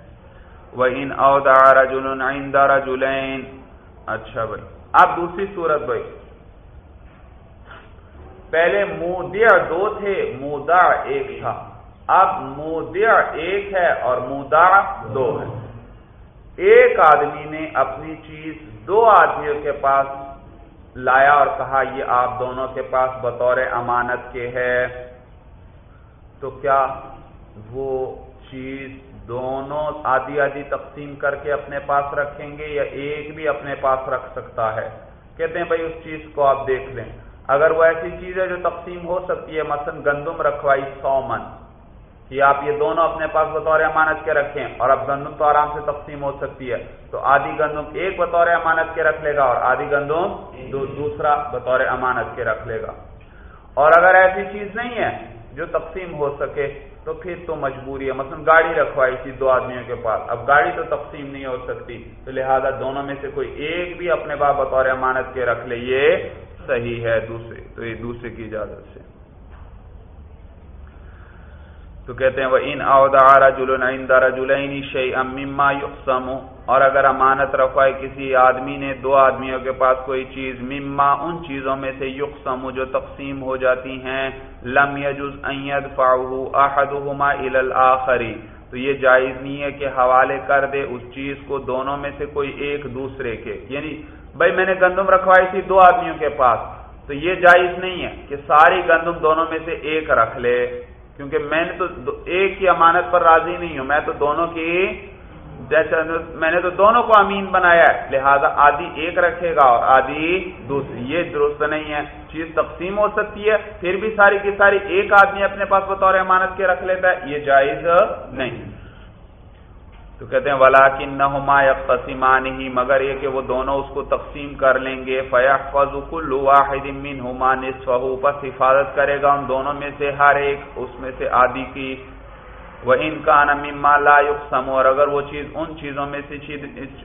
وہ ان اودار جلندارا جلین اچھا بھائی۔ اب دوسری صورت بھائی۔ پہلے مودع دو تھے مودا ایک تھا۔ اب مودع ایک ہے اور مودا دو ہے۔ ایک آدمی نے اپنی چیز دو آدمیوں کے پاس لایا اور کہا، یہ آپ دونوں کے پاس بطور امانت کے ہے۔ تو کیا وہ چیز دونوں آدھی آدھی تقسیم کر کے اپنے پاس رکھیں گے یا ایک بھی اپنے پاس رکھ سکتا ہے؟ کہتے ہیں، بھائی، اس چیز کو آپ دیکھ لیں۔ اگر وہ ایسی چیز ہے جو تقسیم ہو سکتی ہے، مثلا گندم رکھوائی سو من۔ کہ آپ یہ دونوں اپنے پاس بطور امانت کے رکھیں اور اب گندم تو آرام سے تقسیم ہو سکتی ہے تو آدھی گندم ایک بطور امانت کے رکھ لے گا اور آدھی گندم دوسرا بطور امانت کے رکھ لے گا۔ اور اگر ایسی چیز نہیں ہے جو تقسیم ہو سکے تو پھر تو مجبوری ہے۔ مثلا گاڑی رکھوائی تھی دو آدمیوں کے پاس۔ اب گاڑی تو تقسیم نہیں ہو سکتی تو لہذا دونوں میں سے کوئی ایک بھی اپنے پاس بطور امانت کے رکھ لے، یہ صحیح ہے دوسرے تو یہ دوسرے کی اجازت سے۔ تو کہتے ہیں وہ ان اودارا جلین شی اما یقسم اور اگر امانت رکھوائے کسی آدمی نے، دو آدمیوں کے پاس کوئی چیز، مما ان چیزوں میں سے یقسم جو تقسیم ہو جاتی ہیں، لم یجز ان يدفعه احدهما الى تو یہ جائز نہیں ہے کہ حوالے کر دے اس چیز کو دونوں میں سے کوئی ایک دوسرے کے۔ یعنی بھائی میں نے گندم رکھوائی تھی دو آدمیوں کے پاس۔ تو یہ جائز نہیں ہے کہ ساری گندم دونوں میں سے ایک رکھ لے۔ کیونکہ میں نے تو ایک کی امانت پر راضی نہیں ہوں، میں تو دونوں کی جیسا میں نے تو دونوں کو امین بنایا ہے، لہذا آدھی ایک رکھے گا اور آدھی دوسری۔ یہ درست نہیں ہے، چیز تقسیم ہو سکتی ہے، پھر بھی ساری کی ساری ایک آدمی اپنے پاس بطور امانت کے رکھ لیتا ہے، یہ جائز نہیں۔ تو کہتے ہیں ولا کن نہ ہی مگر یہ کہ وہ دونوں اس کو تقسیم کر لیں گے. فیاح کل واحد منہما نصفہ پس حفاظت کرے گا ان دونوں میں سے ہر ایک، اس میں سے آدھی کی. وہ ان کا مما لا یقسم اور اگر وہ چیز ان چیزوں میں سے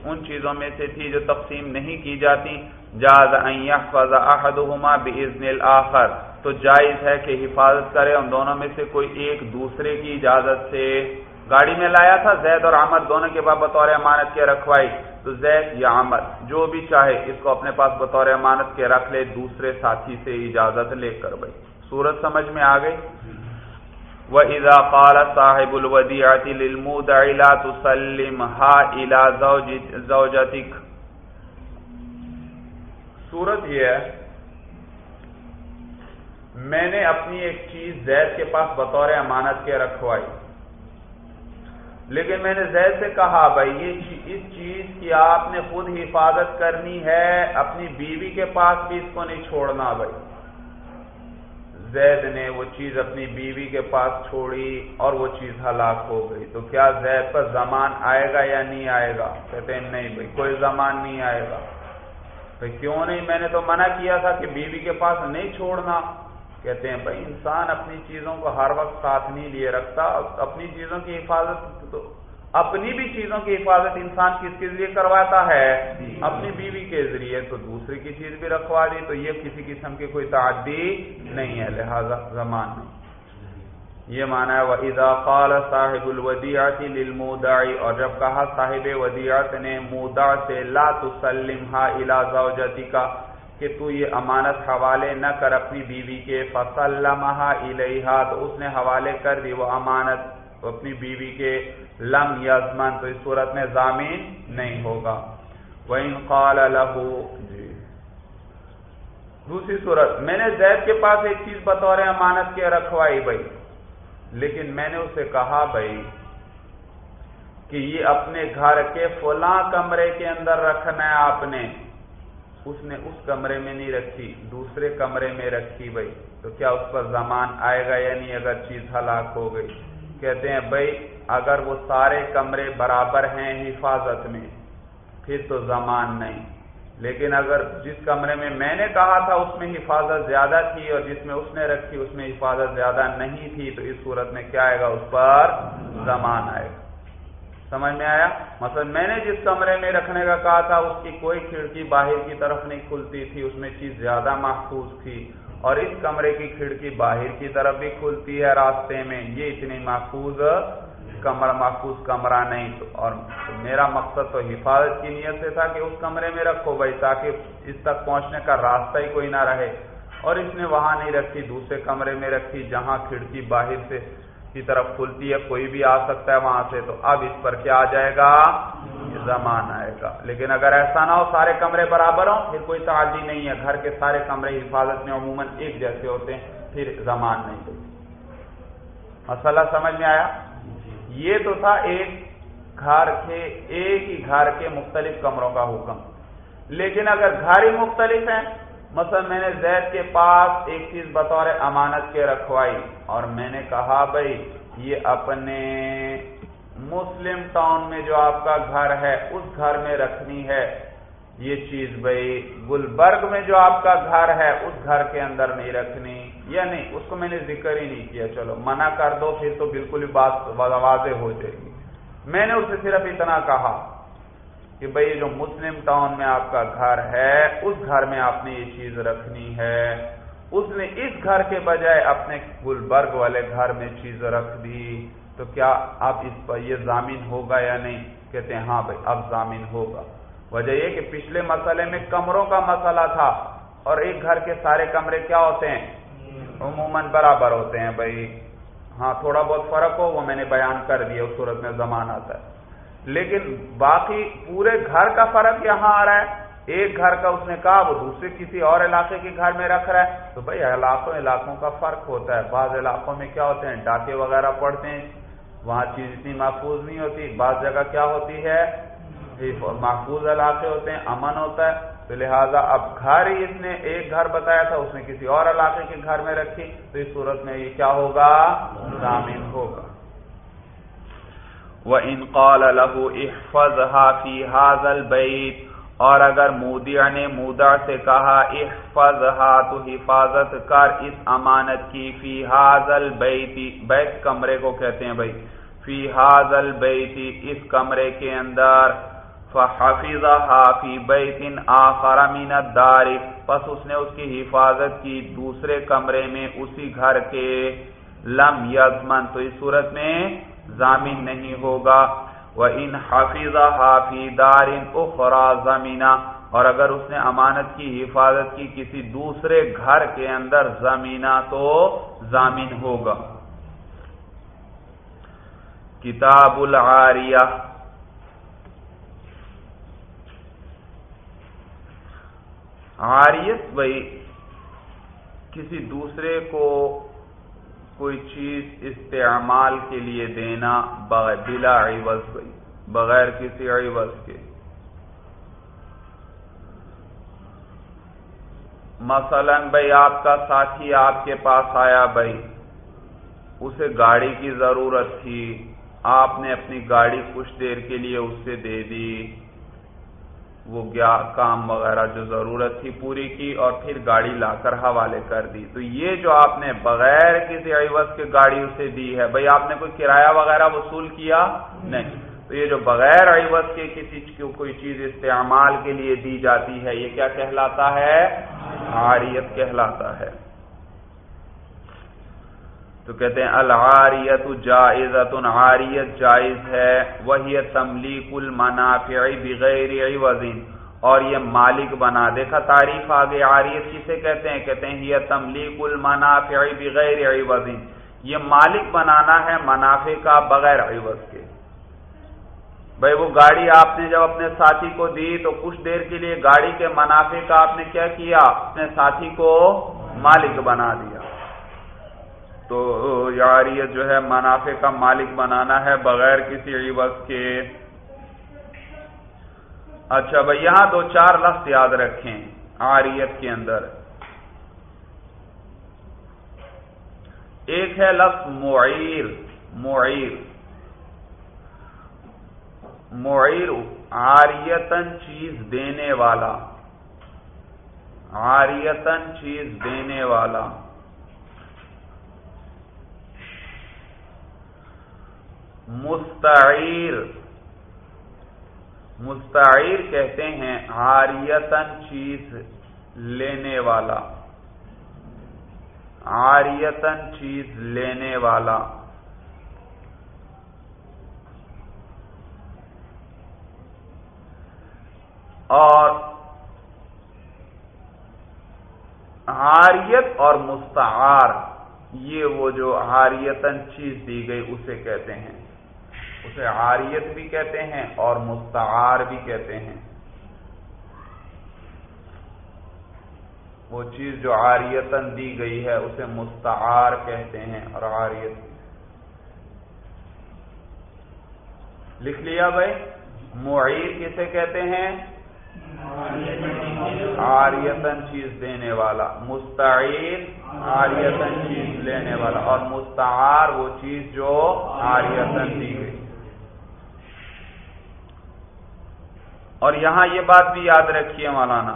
ان چیزوں میں سے تھی جو تقسیم نہیں کی جاتی، جاز ان احدهما باذن الاخر تو جائز ہے کہ حفاظت کرے ان دونوں میں سے کوئی ایک دوسرے کی اجازت سے. گاڑی میں لایا تھا، زید اور احمد دونوں کے بعد بطور امانت کے رکھوائی۔ تو زید یا احمد، جو بھی چاہے، اس کو اپنے پاس بطور امانت کے رکھ لے، دوسرے ساتھی سے اجازت لے کر بھائی۔ صورت سمجھ میں آ گئی؟ وَإِذَا قَالَ صَاحِبُ الْوَدِيعَةِ لِلْمُودَعِ لَا تُسَلِّمْهَا إِلَى زَوْجَتِكَ۔ صورت یہ ہے، میں نے اپنی ایک چیز زید کے پاس بطور امانت کے رکھوائی۔ لیکن میں نے زید سے کہا، بھائی، یہ اس چیز کی آپ نے خود حفاظت کرنی ہے، اپنی بیوی کے پاس بھی اس کو نہیں چھوڑنا، بھائی۔ زید نے وہ چیز اپنی بیوی کے پاس چھوڑی اور وہ چیز ہلاک ہو گئی۔ تو کیا زید پر زمان آئے گا یا نہیں آئے گا؟ کہتے ہیں، نہیں بھائی، کوئی زمان نہیں آئے گا۔ بھائی، کیوں نہیں؟ میں نے تو منع کیا تھا کہ بیوی کے پاس نہیں چھوڑنا۔ کہتے ہیں، بھائی، انسان اپنی چیزوں کو ہر وقت ساتھ نہیں لیے رکھتا، اپنی چیزوں کی حفاظت اپنی بھی چیزوں کی حفاظت انسان کس کے ذریعے کرواتا ہے؟ اپنی بیوی کے ذریعے تو دوسرے کی چیز بھی رکھوا دی تو یہ کسی قسم کی کوئی تعدی نہیں ہے لہذا زمان نہیں۔ یہ مانا ہے وَإِذَا قَالَ صَاحِبُ الْوَدِيعَةِ لِلْمُودَعِ اور جب کہا صاحب ودیعت نے مودع سے لا تُسَلِّمْهَا إِلَى زَوْجَتِكَ کہ تو یہ امانت حوالے نہ کر اپنی بیوی کے إِلَيْهَا تو اس نے حوالے کر دی وہ امانت اپنی بیوی کے لم یزمن، تو اس صورت میں ضامین نہیں ہوگا۔ جی۔ دوسری صورت، میں نے زید کے پاس ایک چیز بطور امانت کے رکھوائی بھائی، لیکن میں نے اسے کہا بھائی کہ یہ اپنے گھر کے فلاں کمرے کے اندر رکھنا ہے آپ نے۔ اس نے اس کمرے میں نہیں رکھی، دوسرے کمرے میں رکھی بھائی۔ تو کیا اس پر زمان آئے گا یا نہیں، اگر چیز ہلاک ہو گئی؟ کہتے ہیں بھائی اگر وہ سارے کمرے برابر ہیں حفاظت میں، پھر تو زمان نہیں۔ لیکن اگر جس کمرے میں میں نے کہا تھا اس میں حفاظت زیادہ تھی اور جس میں اس نے رکھی اس میں حفاظت زیادہ نہیں تھی، تو اس صورت میں کیا آئے گا؟ اس پر زمان آئے گا۔ سمجھ میں آیا؟ مثلا میں نے جس کمرے میں رکھنے کا کہا تھا، اس کی کوئی کھڑکی باہر کی طرف نہیں کھلتی تھی، اس میں چیز زیادہ محفوظ تھی۔ اور اس کمرے کی کھڑکی باہر کی طرف بھی کھلتی ہے راستے میں، یہ اتنی محفوظ کمرہ محفوظ کمرہ نہیں تو اور میرا مقصد تو حفاظت کی نیت سے تھا کہ اس کمرے میں رکھو بھائی، تاکہ اس تک پہنچنے کا راستہ ہی کوئی نہ رہے۔ اور اس نے وہاں نہیں رکھی، دوسرے کمرے میں رکھی، جہاں کھڑکی باہر سے کی طرف کھلتی ہے، کوئی بھی آ سکتا ہے وہاں سے۔ تو اب اس پر کیا آ جائے گا؟ زمان آئے گا۔ لیکن اگر ایسا نہ ہو، سارے کمرے برابر ہوں، پھر کوئی تعدی نہیں ہے۔ گھر کے سارے کمرے حفاظت میں عموماً ایک جیسے ہوتے ہیں، پھر زمان نہیں ہوتی۔ مسئلہ سمجھ میں آیا؟ یہ تو تھا ایک گھر کے ایک ہی گھر کے مختلف کمروں کا حکم۔ لیکن اگر گھر ہی مختلف ہیں، مثلا میں نے زید کے پاس ایک چیز بطور امانت کے رکھوائی اور میں نے کہا، بھائی، یہ اپنے مسلم ٹاؤن میں جو آپ کا گھر ہے، اس گھر میں رکھنی ہے۔ یہ چیز، بھائی، گلبرگ میں جو آپ کا گھر ہے، اس گھر کے اندر نہیں رکھنی۔ یا نہیں؟ اس کو میں نے ذکر ہی نہیں کیا، چلو، منع کر دو، پھر تو بالکل ہی بات واضح ہو جائے گی۔ میں نے اسے صرف اتنا کہا کہ بھائی جو مسلم ٹاؤن میں آپ کا گھر ہے، اس گھر میں آپ نے یہ چیز رکھنی ہے۔ اس نے اس گھر کے بجائے اپنے گلبرگ والے گھر میں چیز رکھ دی۔ تو کیا اب اس پر یہ ضامین ہوگا یا نہیں؟ کہتے ہیں ہاں بھائی، اب ضامین ہوگا۔ وجہ یہ کہ پچھلے مسئلے میں کمروں کا مسئلہ تھا اور ایک گھر کے سارے کمرے کیا ہوتے ہیں؟ عموماً برابر ہوتے ہیں بھائی۔ ہاں تھوڑا بہت فرق ہو، وہ میں نے بیان کر دیا اس صورت میں زمان آتا ہے۔ لیکن باقی پورے گھر کا فرق یہاں آ رہا ہے۔ ایک گھر کا اس نے کہا، وہ دوسرے کسی اور علاقے کے گھر میں رکھ رہا ہے۔ تو بھائی، علاقوں علاقوں کا فرق ہوتا ہے۔ بعض علاقوں میں کیا ہوتے ہیں، ڈاکے وغیرہ پڑتے ہیں، وہاں چیز اتنی محفوظ نہیں ہوتی۔ بعض جگہ کیا ہوتی ہے، محفوظ علاقے ہوتے ہیں، امن ہوتا ہے۔ تو لہٰذا اب گھر ہی اس نے ایک گھر بتایا تھا، اس نے کسی اور علاقے کے گھر میں رکھی، تو اس صورت میں یہ کیا ہوگا؟ ضامین ہوگا۔ وہ انقال لہو احفظ فی حاضل بیت اور اگر مودیا نے مودا سے کہا احفظ تو حفاظت کر اس امانت کی۔ فی حاضل بیتی بیت کمرے کو کہتے ہیں بھائی۔ فی حاضل بیتی اس کمرے کے اندر فحفظها فی بیت آخر من الدار. پس اس نے اس کی حفاظت کی دوسرے کمرے میں، اسی گھر کے. لم یزمن تو اس صورت میں ضامن نہیں ہوگا. وہ ان حافظ حافی دار اخرا زمینہ اور اگر اس نے امانت کی حفاظت کی کسی دوسرے گھر کے اندر زمینہ تو ضامن ہوگا. کتاب العاریہ عاریت بھائی، کسی دوسرے کو کوئی چیز استعمال کے لیے دینا بلا عوض بھائی، بغیر کسی عوض کے۔ مثلا بھائی، آپ کا ساتھی آپ کے پاس آیا بھائی، اسے گاڑی کی ضرورت تھی، آپ نے اپنی گاڑی کچھ دیر کے لیے اس سے دے دی۔ وہ گیا، کام وغیرہ جو ضرورت تھی پوری کی اور پھر گاڑی لا کر حوالے کر دی۔ تو یہ جو آپ نے بغیر کسی عوض کے گاڑی اسے دی ہے، بھائی آپ نے کوئی کرایہ وغیرہ وصول کیا؟ نہیں۔ تو یہ جو بغیر عوض کے کسی کوئی چیز استعمال کے لیے دی جاتی ہے، یہ کیا کہلاتا ہے؟ عاریت کہلاتا ہے۔ تو کہتے ہیں العاریت جائزت عاریت جائز ہے، وہی تملیک المنافع بغیر وزن اور یہ مالک بنا، دیکھا تعریف آگے، عاریت کسے کہتے ہیں؟ کہتے ہیں یہ تملیک المنافع بغیر وزن یہ مالک بنانا ہے منافع کا بغیر عوض کے۔ بھائی وہ گاڑی آپ نے جب اپنے ساتھی کو دی تو کچھ دیر کے لیے گاڑی کے منافع کا آپ نے کیا کیا؟ اپنے ساتھی کو مالک بنا دیا۔ تو یاریت جو ہے منافع کا مالک بنانا ہے بغیر کسی عوض کے۔ اچھا بھائی، یہاں دو چار لفظ یاد رکھیں آریت کے اندر۔ ایک ہے لفظ معیر معیر۔ معیر آریتن چیز دینے والا۔ آریتن چیز دینے والا۔ مستعیر۔ مستعیر کہتے ہیں آریتن چیز لینے والا۔ آریتن چیز لینے والا۔ اور آریت اور مستعار، یہ وہ جو عاریتن چیز دی گئی، اسے کہتے ہیں۔ اسے عاریت بھی کہتے ہیں اور مستعار بھی کہتے ہیں۔ وہ چیز جو عاریتن دی گئی ہے، اسے مستعار کہتے ہیں اور عاریت۔ لکھ لیا بھائی، معیر کسے کہتے ہیں؟ آریتن چیز دینے والا۔ مستعیر آریتن چیز لینے والا۔ اور مستعار وہ چیز جو آریتن دی گئی۔ اور یہاں یہ بات بھی یاد رکھیے مولانا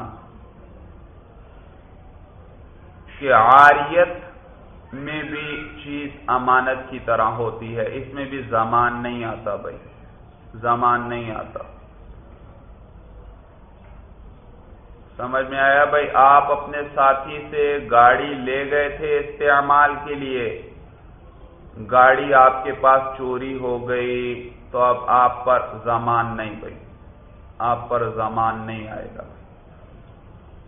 کہ آریت میں بھی چیز امانت کی طرح ہوتی ہے، اس میں بھی زمان نہیں آتا بھائی، زمان نہیں آتا۔ سمجھ میں آیا بھائی؟ آپ اپنے ساتھی سے گاڑی لے گئے تھے استعمال کے لیے، گاڑی آپ کے پاس چوری ہو گئی تو اب آپ پر زمان نہیں بھائی۔ آپ پر زمان نہیں آئے گا۔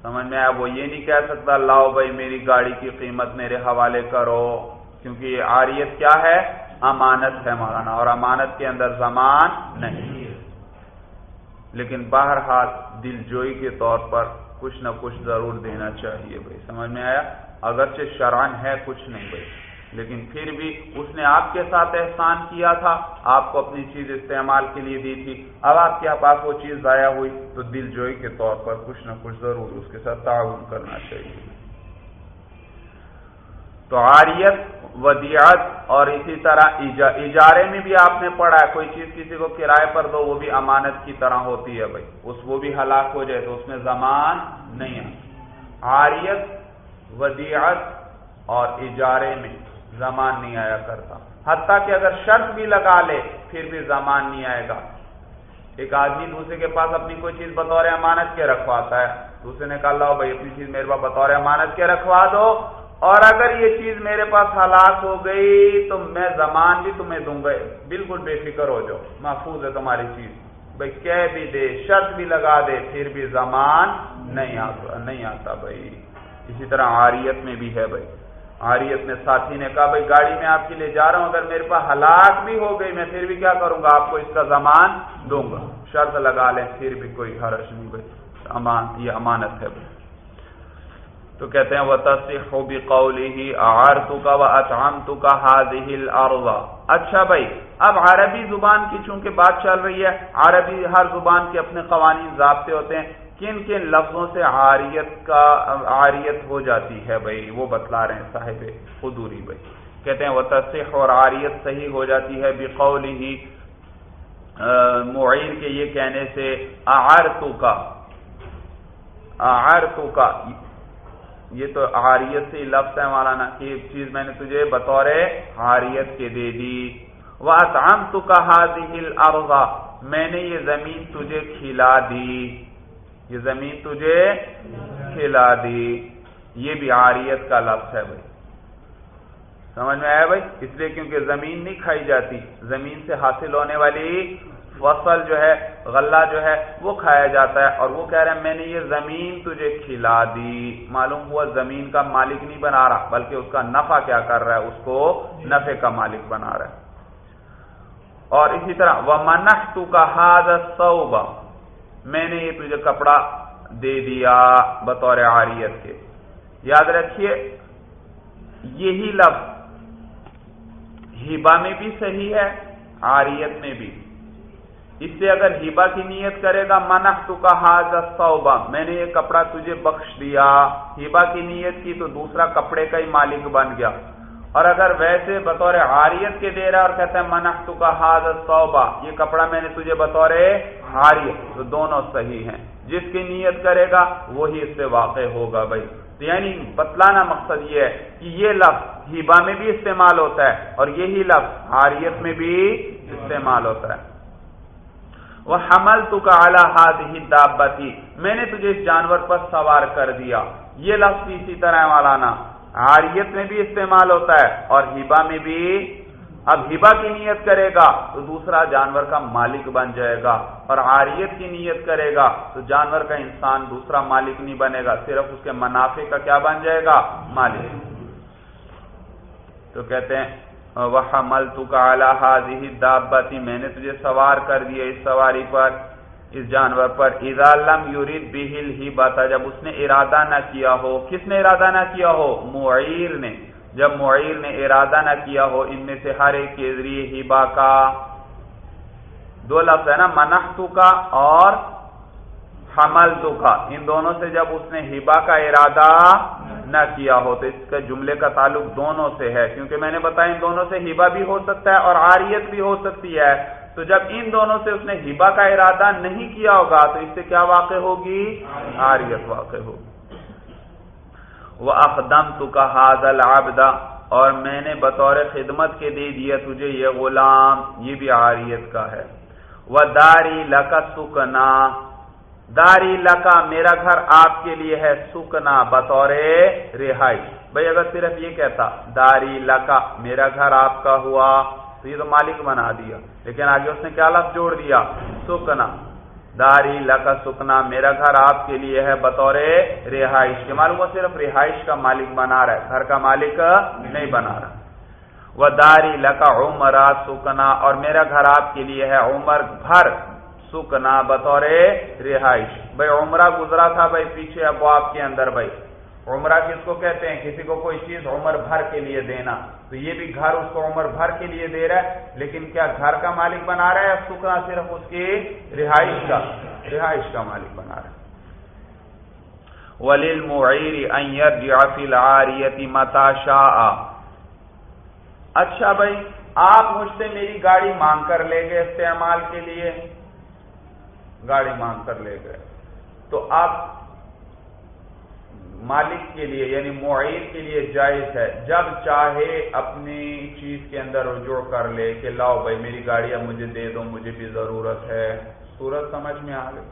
سمجھ میں آیا؟ وہ یہ نہیں کہہ سکتا، لاؤ بھائی میری گاڑی کی قیمت میرے حوالے کرو، کیونکہ یہ آریت کیا ہے؟ امانت ہے مولانا، اور امانت کے اندر زمان نہیں۔ لیکن بہرحال دل جوئی کے طور پر کچھ نہ کچھ ضرور دینا چاہیے بھائی، سمجھ میں آیا؟ اگرچہ شران ہے، کچھ نہیں بھائی۔ لیکن پھر بھی اس نے آپ کے ساتھ احسان کیا تھا، آپ کو اپنی چیز استعمال کے لیے دی تھی۔ اب آپ کے پاس وہ چیز ضائع ہوئی تو دل جوئی کے طور پر کچھ نہ کچھ ضرور اس کے ساتھ تعاون کرنا چاہیے۔ تو آریت ودیعت اور اسی طرح اجارے میں بھی آپ نے پڑھا ہے، کوئی چیز کسی کو کرائے پر دو، وہ بھی امانت کی طرح ہوتی ہے بھائی۔ اس، وہ بھی ہلاک ہو جائے تو اس میں زمان نہیں ہے آریت ودیعت اور اجارے میں زمان نہیں آیا کرتا۔ حتیٰ کہ اگر شرط بھی لگا لے، پھر بھی زمان نہیں آئے گا۔ ایک آدمی دوسرے کے پاس اپنی کوئی چیز بطور امانت کے رکھواتا ہے۔ دوسرے نے کہا لاؤ بھائی، اپنی چیز میرے پاس بطور امانت کے رکھوا دو۔ اور اگر یہ چیز میرے پاس ہلاک ہو گئی، تو میں زمان بھی تمہیں دوں گا۔ بالکل بے فکر ہو جاؤ، محفوظ ہے تمہاری چیز۔ بھائی کہہ بھی دے، شرط بھی لگا دے، پھر بھی زمان نہیں آتا نہیں آتا بھائی۔ اسی طرح آریت میں بھی ہے بھائی۔ آریت میں ساتھی نے کہا، بھائی، گاڑی میں آپ کے لیے جا رہا ہوں، اگر میرے پاس ہلاک بھی ہو گئی، میں پھر بھی کیا کروں گا؟ آپ کو اس کا زمان دوں گا۔ شرط لگا لیں، پھر بھی کوئی حرش نہیں، بھائی۔ امان، یہ امانت ہے، بھائی۔ تو کہتے ہیں وہ تصف بھی قولی ہی آر تو کا و اچام تو کا حاضل اچھا بھائی، اب عربی زبان کی چونکہ بات چل رہی ہے، عربی ہر زبان کے اپنے قوانین ضابطے ہوتے ہیں۔ کن کن لفظوں سے عاریت کا عاریت ہو جاتی ہے بھائی؟ وہ بتلا رہے ہیں صاحب خدوری بھائی۔ کہتے ہیں وہ تصح اور عاریت صحیح ہو جاتی ہے بقول ہی معیر کے یہ کہنے سے آرتو کا آرتو کا یہ تو حاریت سے لفظ ہے مولانا کہ ایک چیز میں نے تجھے بطور حاریت کے دے دی۔ وہ آسام تو کہا میں نے یہ زمین تجھے کھلا دی۔ یہ زمین تجھے کھلا دی۔ یہ بھی عاریت کا لفظ ہے بھائی۔ سمجھ میں آیا بھائی؟ اس لیے کیونکہ زمین نہیں کھائی جاتی، زمین سے حاصل ہونے والی فصل جو ہے، غلہ جو ہے، وہ کھایا جاتا ہے اور وہ کہہ رہے ہیں، میں نے یہ زمین تجھے کھلا دی۔ معلوم ہوا زمین کا مالک نہیں بنا رہا، بلکہ اس کا نفع کیا کر رہا ہے، اس کو نفع کا مالک بنا رہا ہے۔ اور اسی طرح وہ منح تو کا میں نے یہ تجھے کپڑا دے دیا بطور عاریت کے۔ یاد رکھیے، یہی لفظ ہیبا میں بھی صحیح ہے آریت میں بھی۔ اس سے اگر ہیبا کی نیت کرے گا منح تو کا صوبہ میں نے یہ کپڑا تجھے بخش دیا۔ ہیبا کی نیت کی تو دوسرا کپڑے کا ہی مالک بن گیا۔ اور اگر ویسے بطور حاریت کے دے رہا اور کہتا ہے منح تو کا صوبہ یہ کپڑا میں نے تجھے بطور حاریت تو دونوں صحیح ہیں، جس کی نیت کرے گا، وہی اس سے واقع ہوگا بھائی۔ تو یعنی بتلانا مقصد یہ ہے کہ یہ لفظ ہیبا میں بھی استعمال ہوتا ہے اور یہی لفظ حاریت میں بھی استعمال ہوتا ہے۔ وہ حمل تو کا اعلیٰ ہاتھ ہی دابتی، میں نے تجھے اس جانور پر سوار کر دیا۔ یہ لفظ اسی طرح والانا آریت میں بھی استعمال ہوتا ہے اور ہبا میں بھی۔ اب ہبا کی نیت کرے گا تو دوسرا جانور کا مالک بن جائے گا اور آریت کی نیت کرے گا تو جانور کا انسان دوسرا مالک نہیں بنے گا، صرف اس کے منافع کا کیا بن جائے گا؟ مالک۔ تو کہتے ہیں وہ مل تو دابتی میں نے تجھے سوار کر دیا اس سواری پر۔ اس جانور پر لم یورید بہل ہی باتا جب اس نے ارادہ نہ کیا ہو، کس نے ارادہ نہ کیا ہو؟ معیر نے۔ جب معیر نے ارادہ نہ کیا ہو، ان میں سے ہر ایک کے ذریعے ہبا کا۔ دو لفظ ہے نا منختو کا اور حمل کا۔ ان دونوں سے جب اس نے ہبا کا ارادہ نہ کیا ہو، تو اس کے جملے کا تعلق دونوں سے ہے۔ کیونکہ میں نے بتایا، ان دونوں سے ہبا بھی ہو سکتا ہے اور آریت بھی ہو سکتی ہے۔ تو جب ان دونوں سے اس نے ہبا کا ارادہ نہیں کیا ہوگا تو اس سے کیا واقع ہوگی؟ آریت. واقع ہوگی۔ وہ اقدم تو کا حاضل آبدا اور میں نے بطور خدمت کے دے دیا تجھے یہ غلام یہ بھی آریت کا ہے۔ وہ داری لکا سکنا داری لکا میرا گھر آپ کے لیے ہے سکنا بطور رہائی۔ بھائی اگر صرف یہ کہتا داری لکا میرا گھر آپ کا ہوا تو یہ تو مالک بنا دیا۔ لیکن آگے اس نے کیا لفظ جوڑ دیا؟ سکنا۔ داری لکا سکنا، میرا گھر آپ کے لیے ہے، بطور رہائش کے۔ معلوم صرف رہائش کا مالک بنا رہا ہے، گھر کا مالک نہیں بنا رہا۔ وہ داری لکا عمرا سکنا۔ اور میرا گھر آپ کے لیے ہے، عمر بھر سکنا، بطور رہائش۔ بھائی، عمرہ گزرا تھا بھائی، پیچھے اب آپ کے اندر بھائی۔ عمرہ کس کو کہتے ہیں؟ کسی کو کوئی چیز عمر بھر کے لیے دینا۔ تو یہ بھی گھر اس کو عمر بھر کے لیے دے رہا ہے، لیکن کیا گھر کا مالک بنا رہا ہے؟ سکنا صرف اس کی رہائش کا رہائش کا مالک بنا رہا ہے۔ ولیل معیر آریتی متا اچھا بھائی، آپ مجھ سے میری گاڑی مانگ کر لے گئے استعمال کے لیے۔ گاڑی مانگ کر لے گئے۔ تو آپ مالک کے لیے یعنی معید کے لیے جائز ہے۔ جب چاہے اپنی چیز کے اندر رجوع کر لے کہ لاؤ بھائی، میری گاڑی اب مجھے دے دو، مجھے بھی ضرورت ہے۔ صورت سمجھ میں آ گئی۔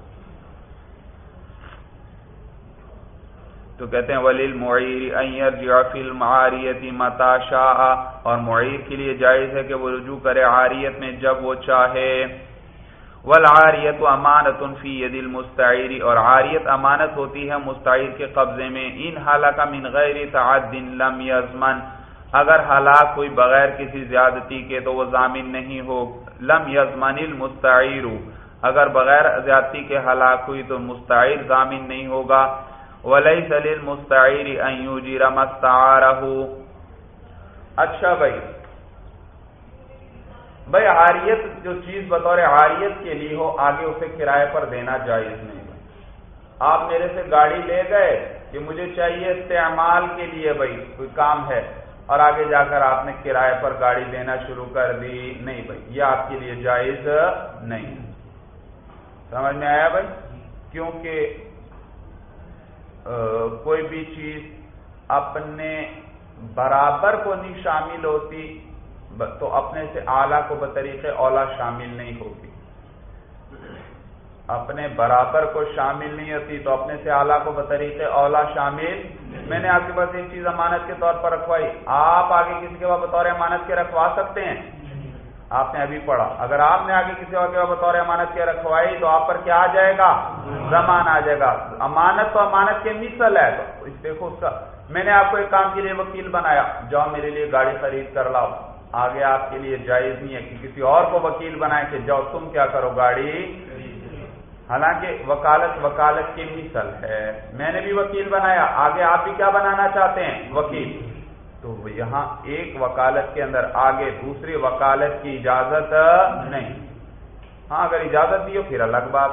تو کہتے ہیں ولیل معیر جافل معریتی متا شاہ اور معیر کے لیے جائز ہے کہ وہ رجوع کرے عاریت میں جب وہ چاہے۔ والعاریت امانت فی ید المستعیری اور عاریت امانت ہوتی ہے مستعیر کے قبضے میں، ان حالہ من غیر تعد لم یزمن اگر ہلاک کوئی بغیر کسی زیادتی کے تو وہ ضامن نہیں ہو۔ لم یزمن المستعیر۔ اگر بغیر زیادتی کے ہلاک ہوئی تو مستعیر ضامن نہیں ہوگا۔ ولیس للمستعیر ان یجر مستعارہ اچھا بھائی بھائی عاریت جو چیز بطور عاریت کے لیے ہو، آگے اسے کرائے پر دینا جائز نہیں آپ میرے سے گاڑی لے گئے کہ مجھے چاہیے استعمال کے لیے بھائی، کوئی کام ہے۔ اور آگے جا کر آپ نے کرائے پر گاڑی دینا شروع کر دی۔ نہیں بھائی، یہ آپ کے لیے جائز نہیں سمجھ میں آیا بھائی؟ کیونکہ کوئی بھی چیز اپنے برابر کو نہیں شامل ہوتی تو اپنے سے اعلیٰ کو بطریق اولا شامل نہیں ہوگی اپنے برابر کو شامل نہیں ہوتی، تو اپنے سے اعلیٰ کو بطریق اولا شامل۔ میں نے آپ کے پاس ایک چیز امانت کے طور پر رکھوائی۔ آپ آگے کسی کے بعد بطور امانت کے رکھوا سکتے ہیں؟ آپ نے ابھی پڑھا۔ اگر آپ نے آگے کسی اور کے بطور امانت کے رکھوائی، تو آپ پر کیا آ جائے گا؟ زمان آ جائے گا۔ امانت تو امانت کے مثل ہے۔ تو دیکھو اس کا میں نے آپ کو ایک کام کے لیے وکیل بنایا۔ جاؤ میرے لیے گاڑی خرید کر لاؤ۔ آگے آپ کے لیے جائز نہیں ہے کہ کسی اور کو وکیل بنائے کہ جاؤ تم کیا کرو گاڑی؟ حالانکہ وکالت وکالت کی مثل ہے۔ میں نے بھی وکیل بنایا۔ آگے آپ بھی کیا بنانا چاہتے ہیں؟ وکیل۔ تو یہاں ایک وکالت کے اندر آگے دوسری وکالت کی اجازت نہیں۔ ہاں اگر اجازت دی ہو پھر الگ بات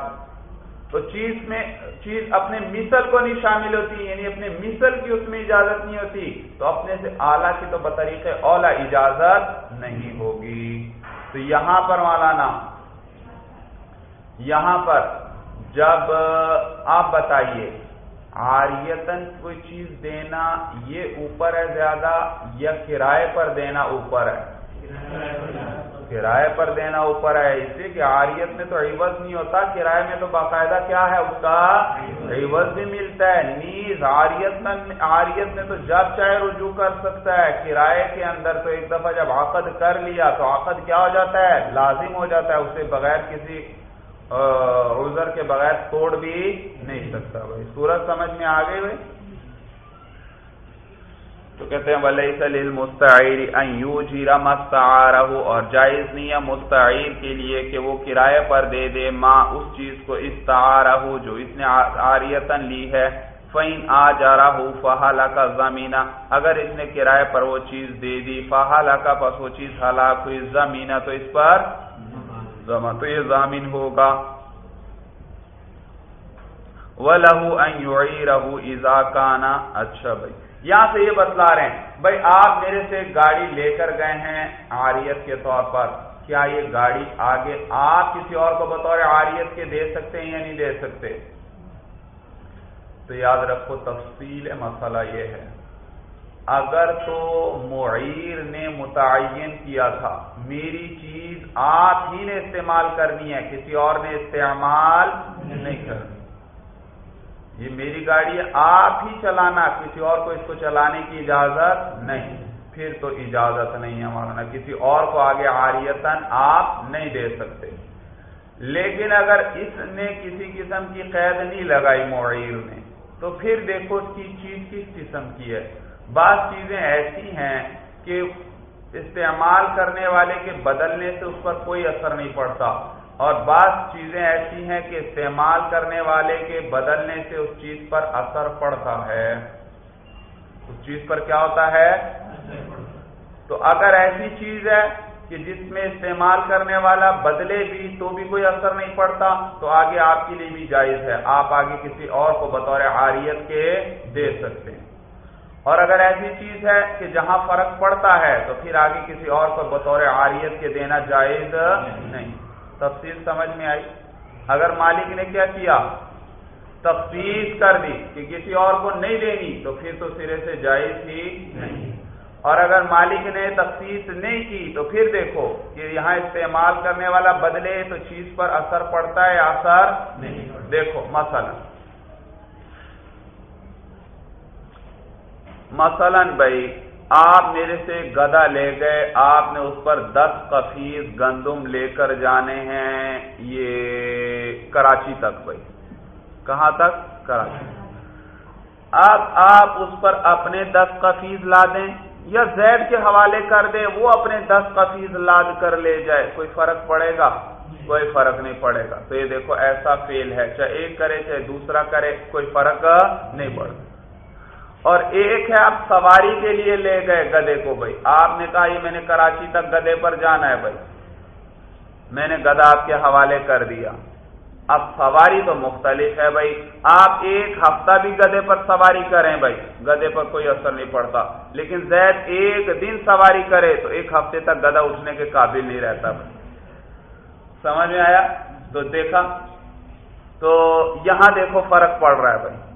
تو چیز میں چیز اپنے مثل کو نہیں شامل ہوتی یعنی اپنے مثل کی اس میں اجازت نہیں ہوتی، تو اپنے سے اعلیٰ کی تو بطریق اولا اجازت نہیں ہوگی۔ تو یہاں پر مولانا، یہاں پر جب آپ بتائیے آریتن کوئی چیز دینا یہ اوپر ہے زیادہ یا کرائے پر دینا اوپر ہے؟ کرائے پر دینا اوپر ہے، اس لیے کہ آریت میں تو عوض نہیں ہوتا کرائے میں تو باقاعدہ کیا ہے؟ اس کا عوض بھی ملتا ہے۔ نیز آریت میں آریت میں تو جب چاہے رجوع کر سکتا ہے۔ کرائے کے اندر تو ایک دفعہ جب عقد کر لیا تو عقد کیا ہو جاتا ہے؟ لازم ہو جاتا ہے، اسے بغیر کسی عذر کے بغیر توڑ بھی نہیں سکتا۔ بھائی، سورج سمجھ میں آ گئی بھائی؟ تو کہتے ہیں ولی سلیل مستعیر جیرا اور جائز نہیں ہے مستعیر کے لیے کہ وہ کرائے پر دے دے، ماں اس چیز کو استعارہ جو اس نے آریتن لی ہے۔ فین آ جا رہا ہوں فہلا کا زمینہ اگر اس نے کرائے پر وہ چیز دے دی فہلا کا پس وہ چیز ہلاک ہوئی، زمینہ تو اس پر زمان تو یہ زامین ہوگا۔ وہ لہو این رہو کانا۔ اچھا بھائی۔ یہاں سے یہ بتلا رہے ہیں بھائی آپ میرے سے گاڑی لے کر گئے ہیں آریت کے طور پر، کیا یہ گاڑی آگے آپ کسی اور کو بطور آریت کے دے سکتے ہیں یا نہیں دے سکتے؟ تو یاد رکھو تفصیل مسئلہ یہ ہے، اگر تو معیر نے متعین کیا تھا، میری چیز آپ ہی نے استعمال کرنی ہے، کسی اور نے استعمال نہیں کرنی یہ میری گاڑی آپ ہی چلانا، کسی اور کو اس کو چلانے کی اجازت نہیں۔ پھر تو اجازت نہیں ہے مولانا، کسی اور کو آگے آریتن آپ نہیں دے سکتے۔ لیکن اگر اس نے کسی قسم کی قید نہیں لگائی معیر نے تو پھر دیکھو اس کی چیز کس قسم کی ہے۔ بعض چیزیں ایسی ہیں کہ استعمال کرنے والے کے بدلنے سے اس پر کوئی اثر نہیں پڑتا۔ اور بعض چیزیں ایسی ہیں کہ استعمال کرنے والے کے بدلنے سے اس چیز پر اثر پڑتا ہے۔ اس چیز پر کیا ہوتا ہے؟ تو اگر ایسی چیز ہے کہ جس میں استعمال کرنے والا بدلے بھی تو بھی کوئی اثر نہیں پڑتا، تو آگے آپ کے لیے بھی جائز ہے۔ آپ آگے کسی اور کو بطور عاریت کے دے سکتے ہیں۔ اور اگر ایسی چیز ہے کہ جہاں فرق پڑتا ہے، تو پھر آگے کسی اور کو بطور عاریت کے دینا جائز نہیں۔ تفصیل سمجھ میں آئی۔ اگر مالک نے کیا کیا؟ تفصیل کر دی کہ کسی اور کو نہیں دینی تو پھر تو سرے سے جائز ہی نہیں۔ اور اگر مالک نے تفصیل نہیں کی تو پھر دیکھو کہ یہاں استعمال کرنے والا بدلے تو چیز پر اثر پڑتا ہے اثر نہیں؟ دیکھو، مثلا۔ مثلا بھائی آپ میرے سے گدا لے گئے، آپ نے اس پر دس کفیز گندم لے کر جانے ہیں۔ یہ کراچی تک بھائی۔ کہاں تک؟ کراچی۔ اب آپ اس پر اپنے دس کفیز لا دیں یا زید کے حوالے کر دیں، وہ اپنے دس کفیز لاد کر لے جائے۔ کوئی فرق پڑے گا؟ کوئی فرق نہیں پڑے گا۔ تو یہ دیکھو، ایسا فیل ہے، چاہے ایک کرے، چاہے دوسرا کرے، کوئی فرق نہیں پڑتا۔ اور ایک ہے آپ سواری کے لیے لے گئے گدے کو بھائی۔ آپ نے کہا یہ میں نے کراچی تک گدے پر جانا ہے بھائی۔ میں نے گدا آپ کے حوالے کر دیا۔ اب سواری تو مختلف ہے بھائی۔ آپ ایک ہفتہ بھی گدے پر سواری کریں بھائی۔ گدے پر کوئی اثر نہیں پڑتا۔ لیکن زید ایک دن سواری کرے تو ایک ہفتے تک گدا اٹھنے کے قابل نہیں رہتا بھائی۔ سمجھ میں آیا؟ تو دیکھا؟ تو یہاں دیکھو فرق پڑ رہا ہے بھائی۔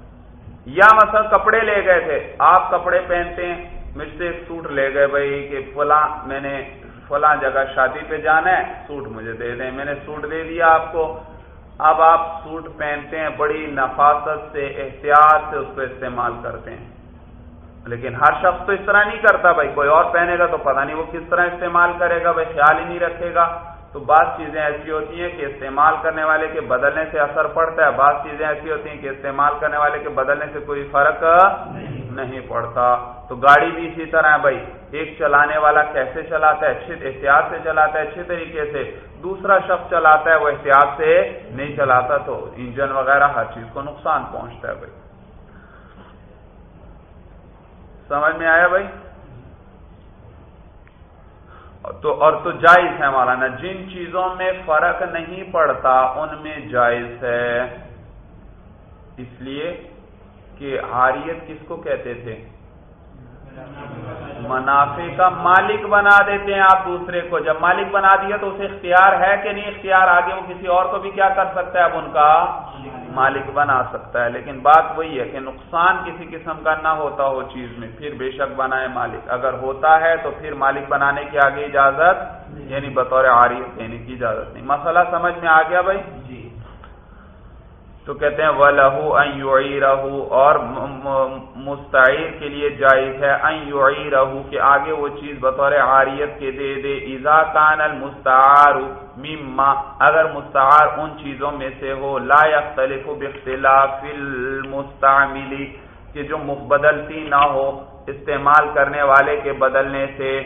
یا مثلا کپڑے لے گئے تھے، آپ کپڑے پہنتے ہیں، مجھ سے سوٹ لے گئے بھائی کہ فلاں، میں نے فلاں جگہ شادی پہ جانا ہے، سوٹ مجھے دے دیں۔ میں نے سوٹ دے دیا آپ کو۔ اب آپ سوٹ پہنتے ہیں، بڑی نفاست سے، احتیاط سے اس کو استعمال کرتے ہیں۔ لیکن ہر شخص تو اس طرح نہیں کرتا بھائی، کوئی اور پہنے گا تو پتہ نہیں وہ کس طرح استعمال کرے گا، بھائی خیال ہی نہیں رکھے گا۔ تو بعض چیزیں ایسی ہوتی ہیں کہ استعمال کرنے والے کے بدلنے سے اثر پڑتا ہے، بعض چیزیں ایسی ہوتی ہیں کہ استعمال کرنے والے کے بدلنے سے کوئی فرق نہیں پڑتا۔ تو گاڑی بھی اسی طرح ہے بھائی، ایک چلانے والا کیسے چلاتا ہے؟ اچھے احتیاط سے چلاتا ہے، اچھے طریقے سے۔ دوسرا شخص چلاتا ہے، وہ احتیاط سے نہیں چلاتا، تو انجن وغیرہ ہر چیز کو نقصان پہنچتا ہے بھائی۔ سمجھ میں آیا بھائی؟ تو اور تو جائز ہے مولانا، جن چیزوں میں فرق نہیں پڑتا، ان میں جائز ہے۔ اس لیے کہ حاریت کس کو کہتے تھے؟ منافع کا مالک بنا دیتے ہیں آپ دوسرے کو۔ جب مالک بنا دیا تو اسے اختیار ہے کہ نہیں اختیار، آگے وہ کسی اور کو بھی کیا کر سکتا ہے؟ اب ان کا مالک بنا سکتا ہے۔ لیکن بات وہی ہے کہ نقصان کسی قسم کا نہ ہوتا ہو چیز میں، پھر بے شک بنائے مالک۔ اگر ہوتا ہے تو پھر مالک بنانے کی آگے اجازت یعنی بطور آری دینے یعنی کی اجازت نہیں۔ مسئلہ سمجھ میں آ گیا بھائی؟ تو کہتے ہیں وہ لہو این رہو اور مستعیر کے لیے جائز ہے این رہو کہ آگے وہ چیز بطور عاریت کے دے دے ایزا کان المستعار مما اگر مستعار ان چیزوں میں سے ہو، لا يختلف باختلاف المستعملی کہ جو بدلتی نہ ہو، استعمال کرنے والے کے بدلنے سے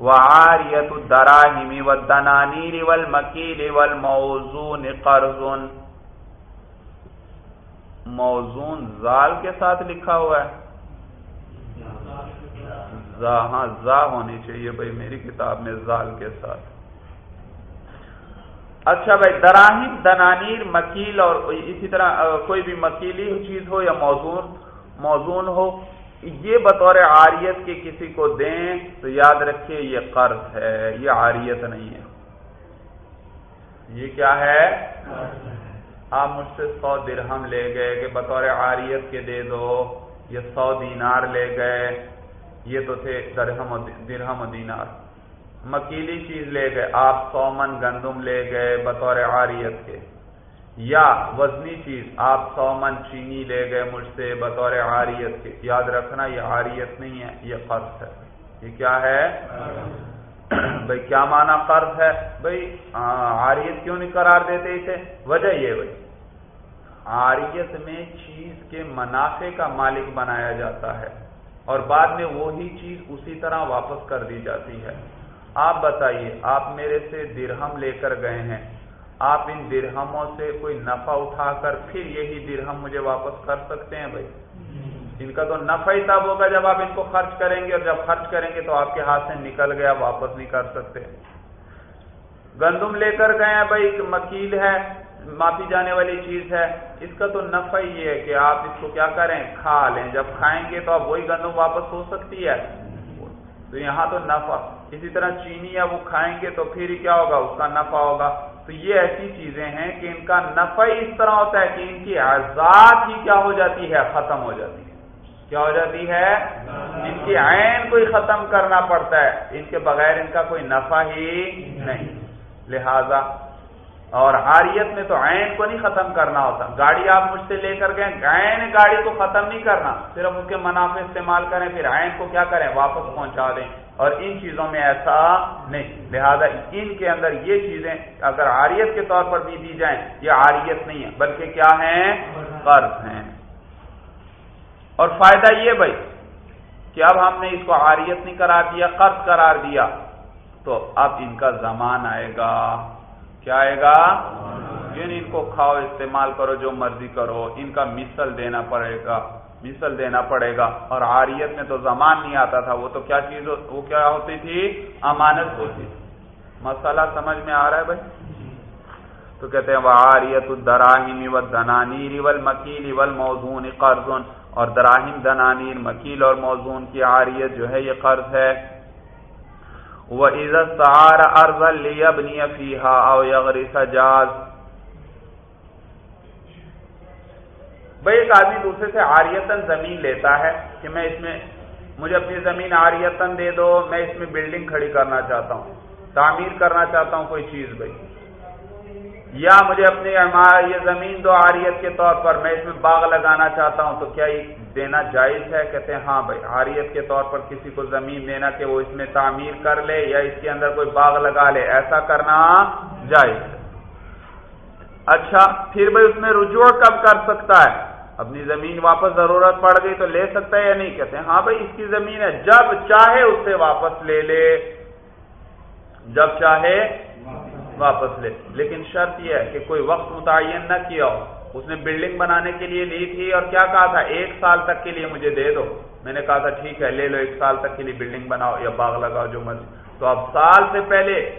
وعاریت الدراہم والدنانیر والمکیل والموزون قرض موزون زال کے ساتھ لکھا ہوا ہے۔ زا ہاں زا ہونی چاہیے بھائی میری کتاب میں زال کے ساتھ۔ اچھا بھائی دراہیم دنانیر، مکیل اور اسی طرح کوئی بھی مکیلی چیز ہو یا موزون موزون ہو، یہ بطور عاریت کے کسی کو دیں تو یاد رکھیے یہ قرض ہے، یہ عاریت نہیں ہے۔ یہ کیا ہے؟ آپ مجھ سے سو درہم لے گئے کہ بطور عاریت کے دے دو، یہ سو دینار لے گئے۔ یہ تو تھے درہم و درہم و دینار۔ مکیلی چیز لے گئے، آپ سو من گندم لے گئے بطور عاریت کے۔ یا وزنی چیز، آپ سو من چینی لے گئے مجھ سے بطور عاریت کے۔ یاد رکھنا، یہ عاریت نہیں ہے، یہ قرض ہے۔ یہ کیا ہے؟ بھائی کیا مانا قرض ہے؟ بھائی عاریت کیوں نہیں قرار دیتے اسے؟ وجہ یہ بھائی عاریت میں چیز کے منافع کا مالک بنایا جاتا ہے اور بعد میں وہی چیز اسی طرح واپس کر دی جاتی ہے۔ آپ بتائیے، آپ میرے سے درہم لے کر گئے ہیں۔ آپ ان درہموں سے کوئی نفع اٹھا کر پھر یہی درہم مجھے واپس کر سکتے ہیں بھائی؟ ان کا تو نفع ہی تب ہوگا جب آپ ان کو خرچ کریں گے اور جب خرچ کریں گے تو آپ کے ہاتھ سے نکل گیا واپس نہیں کر سکتے۔ گندم لے کر گئے ہیں بھائی مکیل ہے۔ ماپی جانے والی چیز ہے۔ اس کا تو نفع ہی ہے کہ آپ اس کو کیا کریں؟ کھا لیں۔ جب کھائیں گے تو اب وہی گندم واپس ہو سکتی ہے۔ تو یہاں تو نفع۔ اسی طرح چینی ہے وہ کھائیں گے تو پھر کیا ہوگا؟ اس کا نفع ہوگا۔ تو یہ ایسی چیزیں ہیں کہ ان کا نفع اس طرح ہوتا ہے کہ ان کی آزاد ہی کیا ہو جاتی ہے؟ ختم ہو جاتی ہے۔ کیا ہو جاتی ہے؟ ان کی عین کو ہی ختم کرنا پڑتا ہے۔ ان کے بغیر ان کا کوئی نفع ہی نہیں۔ لہذا اور عاریت میں تو عین کو نہیں ختم کرنا ہوتا۔ گاڑی آپ مجھ سے لے کر گئے، عین گاڑی کو ختم نہیں کرنا۔ صرف اس کے منافع استعمال کریں، پھر عین کو کیا کریں؟ واپس پہنچا دیں۔ اور ان چیزوں میں ایسا نہیں۔ لہذا ان کے اندر یہ چیزیں اگر عاریت کے طور پر بھی دی جائیں، یہ عاریت نہیں ہے، بلکہ کیا ہیں؟ قرض ہیں۔ اور فائدہ یہ بھائی کہ اب ہم نے اس کو عاریت نہیں قرار دیا، قرض قرار دیا، تو اب ان کا زمان آئے گا۔ کیا آئے گا؟ یعنی ان کو کھاؤ استعمال کرو جو مرضی کرو، ان کا مثل دینا پڑے گا، مثل دینا پڑے گا۔ اور آریت میں تو زمان نہیں آتا تھا، وہ تو کیا چیز، وہ کیا ہوتی تھی؟ امانت ہوتی تھی۔ مسئلہ سمجھ میں آ رہا ہے بھائی؟ تو کہتے ہیں وہ آریت الدراہم و دنانیر اول مکیل اول موزون قرض۔ اور دراہم دنانیر مکیل اور موزون کی آریت جو ہے، یہ قرض ہے۔ وہ عزت سہار ارض لیبنی فیحا او یغرس جاز بھائی، ایک آدمی دوسرے سے آریتن زمین لیتا ہے کہ میں اس میں، مجھے اپنی زمین آریتن دے دو، میں اس میں بلڈنگ کھڑی کرنا چاہتا ہوں، تعمیر کرنا چاہتا ہوں، کوئی چیز بھائی۔ یا مجھے اپنی یہ زمین دو آریت کے طور پر میں اس میں باغ لگانا چاہتا ہوں، تو کیا یہ دینا جائز ہے؟ کہتے ہیں ہاں بھائی آریت کے طور پر کسی کو زمین دینا کہ وہ اس میں تعمیر کر لے یا اس کے اندر کوئی باغ لگا لے، ایسا کرنا جائز ہے۔ اچھا پھر بھائی، اس میں رجوع کب کر سکتا ہے؟ اپنی زمین واپس ضرورت پڑ گئی تو لے سکتا ہے یا نہیں؟ کہتے ہیں ہاں بھائی، اس کی زمین ہے، جب چاہے اس سے واپس لے لے۔ جب چاہے واپس لے۔ لیکن شرط یہ ہے کہ کوئی وقت متعین نہ کیا ہو۔ اس نے بلڈنگ بنانے کے لیے لی تھی اور کیا کہا تھا؟ ایک سال تک کے لیے مجھے دے دو۔ میں نے کہا تھا، ٹھیک ہے، لے لو، ایک سال تک کے لیے بلڈنگ بناؤ یا باغ لگاؤ، جو مرضی۔ تو اب سال سے پہلے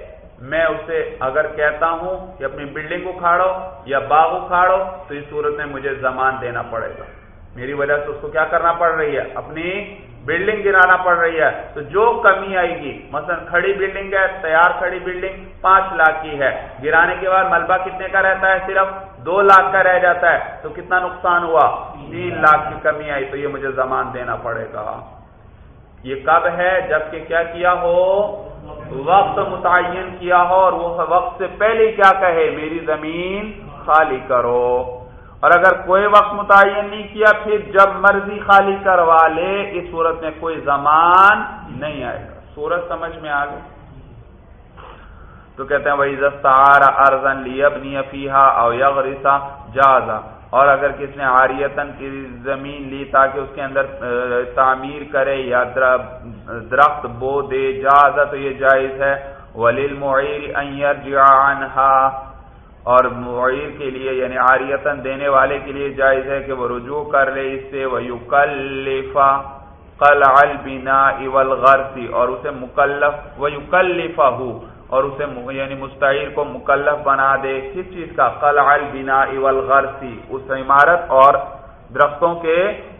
میں اسے اگر کہتا ہوں کہ اپنی بلڈنگ اکھاڑو یا باغ اکھاڑو، تو اس صورت میں مجھے زمان دینا پڑے گا۔ میری وجہ سے اس کو کیا کرنا پڑ رہی ہے؟ اپنی بلڈنگ گرانا پڑ رہی ہے۔ تو جو کمی آئے گی، مثلا کھڑی بلڈنگ ہے، تیار کھڑی بلڈنگ پانچ لاکھ کی ہے۔ گرانے کے بعد ملبہ کتنے کا رہتا ہے؟ صرف دو لاکھ کا رہ جاتا ہے تو کتنا نقصان ہوا؟ تین لاکھ کی کمی آئی تو یہ مجھے زمان دینا پڑے گا۔ یہ کب ہے؟ جبکہ کیا کیا ہو؟ وقت متعین کیا ہو اور وہ وقت سے پہلے کیا کہے؟ میری زمین خالی کرو۔ اور اگر کوئی وقت متعین نہیں کیا، پھر جب مرضی خالی کروا لے، اس صورت میں کوئی زمان نہیں آئے گا۔ صورت سمجھ میں آ گئی تو کہتے ہیں وہی ارزن لی ابنی افیحا او یغرسا جازا اور اگر کس نے آریتن کی زمین لی تاکہ اس کے اندر تعمیر کرے یا درخت بو دے جازا تو یہ جائز ہے۔ ولیل معیر اور معیر کے لیے یعنی آریتن دینے والے کے لیے جائز ہے کہ وہ رجوع کر لے اس سے۔ وہ یوکلفا کل البنا اول اور اسے مکلف وہ یوکلفا ہو اور اسے یعنی مستعیر کو مکلف بنا دے۔ کس چیز کا؟ کل البنا اول غرسی اس عمارت اور درختوں کے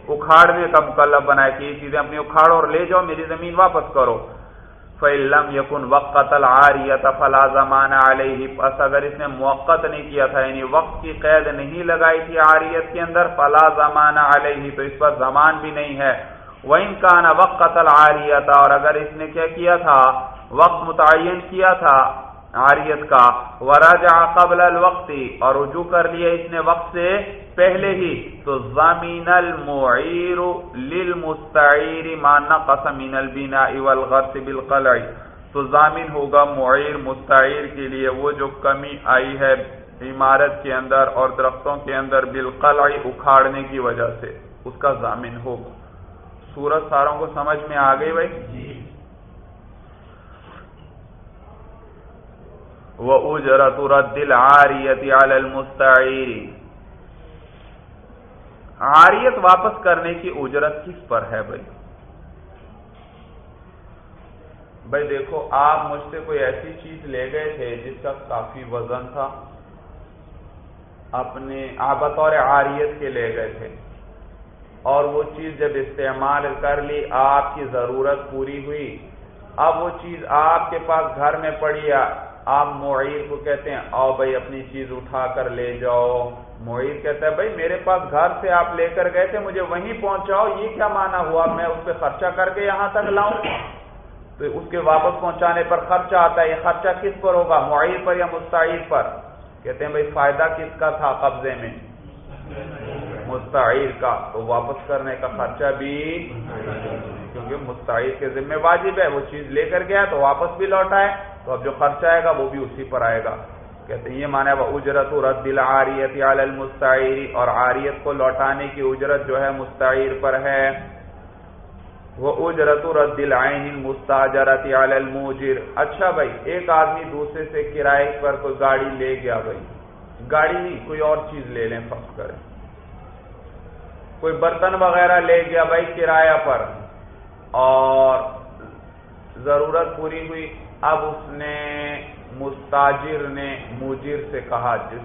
اکھاڑنے کا مکلف بنائے کہ یہ چیزیں اپنی اکھاڑو اور لے جاؤ، میری زمین واپس کرو۔ فعلم یقن وقت العاریت فلا زمان علیہ پس اگر اس نے موقت نہیں کیا تھا یعنی وقت کی قید نہیں لگائی تھی عاریت کے اندر، فلا زمان علیہ تو اس پر زمان بھی نہیں ہے۔ وہ ان کا نا وقت العاریت اور اگر اس نے کیا کیا تھا وقت متعین کیا تھا عاریت کا۔ ورجع قبل الوقت اور رجوع کر لیا اس نے وقت سے پہلے ہی۔ تو زمین المعیر للمستعیر ما نقص من البناء والغرس بالقلع۔ تو ضامن ہوگا معیر، مستعیر کے لیے وہ جو کمی آئی ہے عمارت کے اندر اور درختوں کے اندر بالقلع اکھاڑنے کی وجہ سے۔ اس کا ضامن ہوگا۔ سورج ساروں کو سمجھ میں آ گئی بھائی؟ جی۔ وہ اجرت رد العاریت علی المستعیر عاریت واپس کرنے کی اجرت کس پر ہے بھائی؟ بھائی دیکھو، آپ مجھ سے کوئی ایسی چیز لے گئے تھے جس کا کافی وزن تھا۔ اپنے آپ بطور عاریت کے لے گئے تھے۔ اور وہ چیز جب استعمال کر لی، آپ کی ضرورت پوری ہوئی۔ اب وہ چیز آپ کے پاس گھر میں پڑی آپ معیر کو کہتے ہیں، آؤ بھائی اپنی چیز اٹھا کر لے جاؤ۔ معیر کہتا ہے، بھائی میرے پاس گھر سے آپ لے کر گئے تھے، مجھے وہیں پہنچاؤ، یہ کیا مانا ہوا؟ میں اس پہ خرچہ کر کے یہاں تک لاؤں۔ تو اس کے واپس پہنچانے پر خرچہ آتا ہے۔ یہ خرچہ کس پر ہوگا؟ معیر پر یا مستعیر پر؟ کہتے ہیں، بھائی فائدہ کس کا تھا قبضے میں؟ مستعیر کا۔ تو واپس کرنے کا خرچہ بھی کیونکہ مستعیر کے ذمہ واجب ہے، وہ چیز لے کر گیا تو واپس بھی لوٹا ہے، تو اب جو خرچہ آئے گا وہ بھی اسی پر آئے گا۔ کہتے ہیں یہ مانا وہ اجرت رد العاریت علی المستعیر اور عاریت کو لوٹانے کی اجرت جو ہے مستعیر پر ہے۔ وہ اجرت رد العین المستاجرت علی الموجر۔ اچھا بھائی، ایک آدمی دوسرے سے کرائے پر کوئی گاڑی لے گیا بھائی۔ گاڑی نہیں، کوئی اور چیز لے لیں فرض کریں۔ کوئی برتن وغیرہ لے گیا بھائی کرایہ پر۔ اور ضرورت پوری ہوئی۔ اب اس نے مستاجر نے مجر سے کہا، جس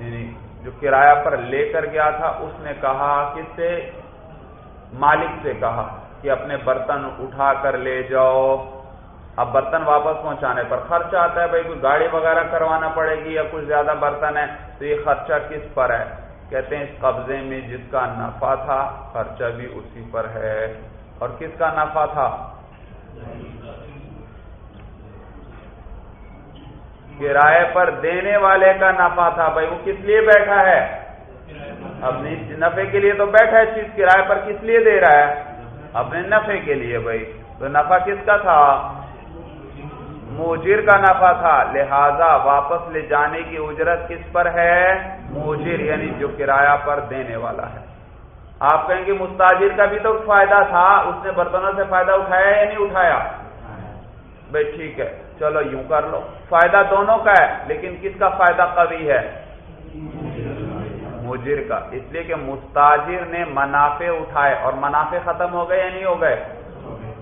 یعنی جو کرایہ پر لے کر گیا تھا، اس نے کہا کس سے مالک سے کہا کہ اپنے برتن اٹھا کر لے جاؤ۔ اب برتن واپس پہنچانے پر خرچہ آتا ہے، بھائی، کوئی گاڑی وغیرہ کروانا پڑے گی یا کچھ زیادہ برتن ہے تو یہ خرچہ کس پر ہے؟ کہتے ہیں اس قبضے میں جس کا نفع تھا، خرچہ بھی اسی پر ہے۔ اور کس کا نفع تھا؟ کرائے پر دینے والے کا نفع تھا۔ بھائی، وہ کس لیے بیٹھا ہے؟ اپنی نفے کے لیے تو بیٹھا ہے چیز کرائے پر کس لیے دے رہا ہے؟ اپنے نفے کے لیے بھائی۔ تو نفع کس کا تھا؟ موجر کا نفع تھا، لہذا واپس لے جانے کی اجرت کس پر ہے؟ موجر یعنی جو کرایہ پر دینے والا ہے۔ آپ کہیں گے مستاجر کا بھی تو فائدہ تھا، اس نے برتنوں سے فائدہ اٹھایا یا نہیں اٹھایا؟ بھائی ٹھیک ہے، چلو یوں کر لو۔ فائدہ دونوں کا ہے، لیکن کس کا فائدہ قوی ہے؟ مجر کا۔ اس لیے کہ مستاجر نے منافع اٹھائے، اور منافع ختم ہو گئے یا نہیں ہو گئے؟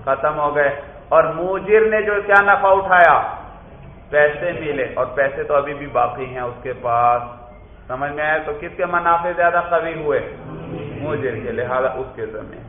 ختم ہو گئے۔ اور مجر نے جو کیا نفع اٹھایا؟ پیسے ملے، اور پیسے تو ابھی بھی باقی ہیں اس کے پاس۔ سمجھ میں آئے تو کس کے منافع زیادہ قوی ہوئے؟ مجر کے، لہذا اس کے ذمہ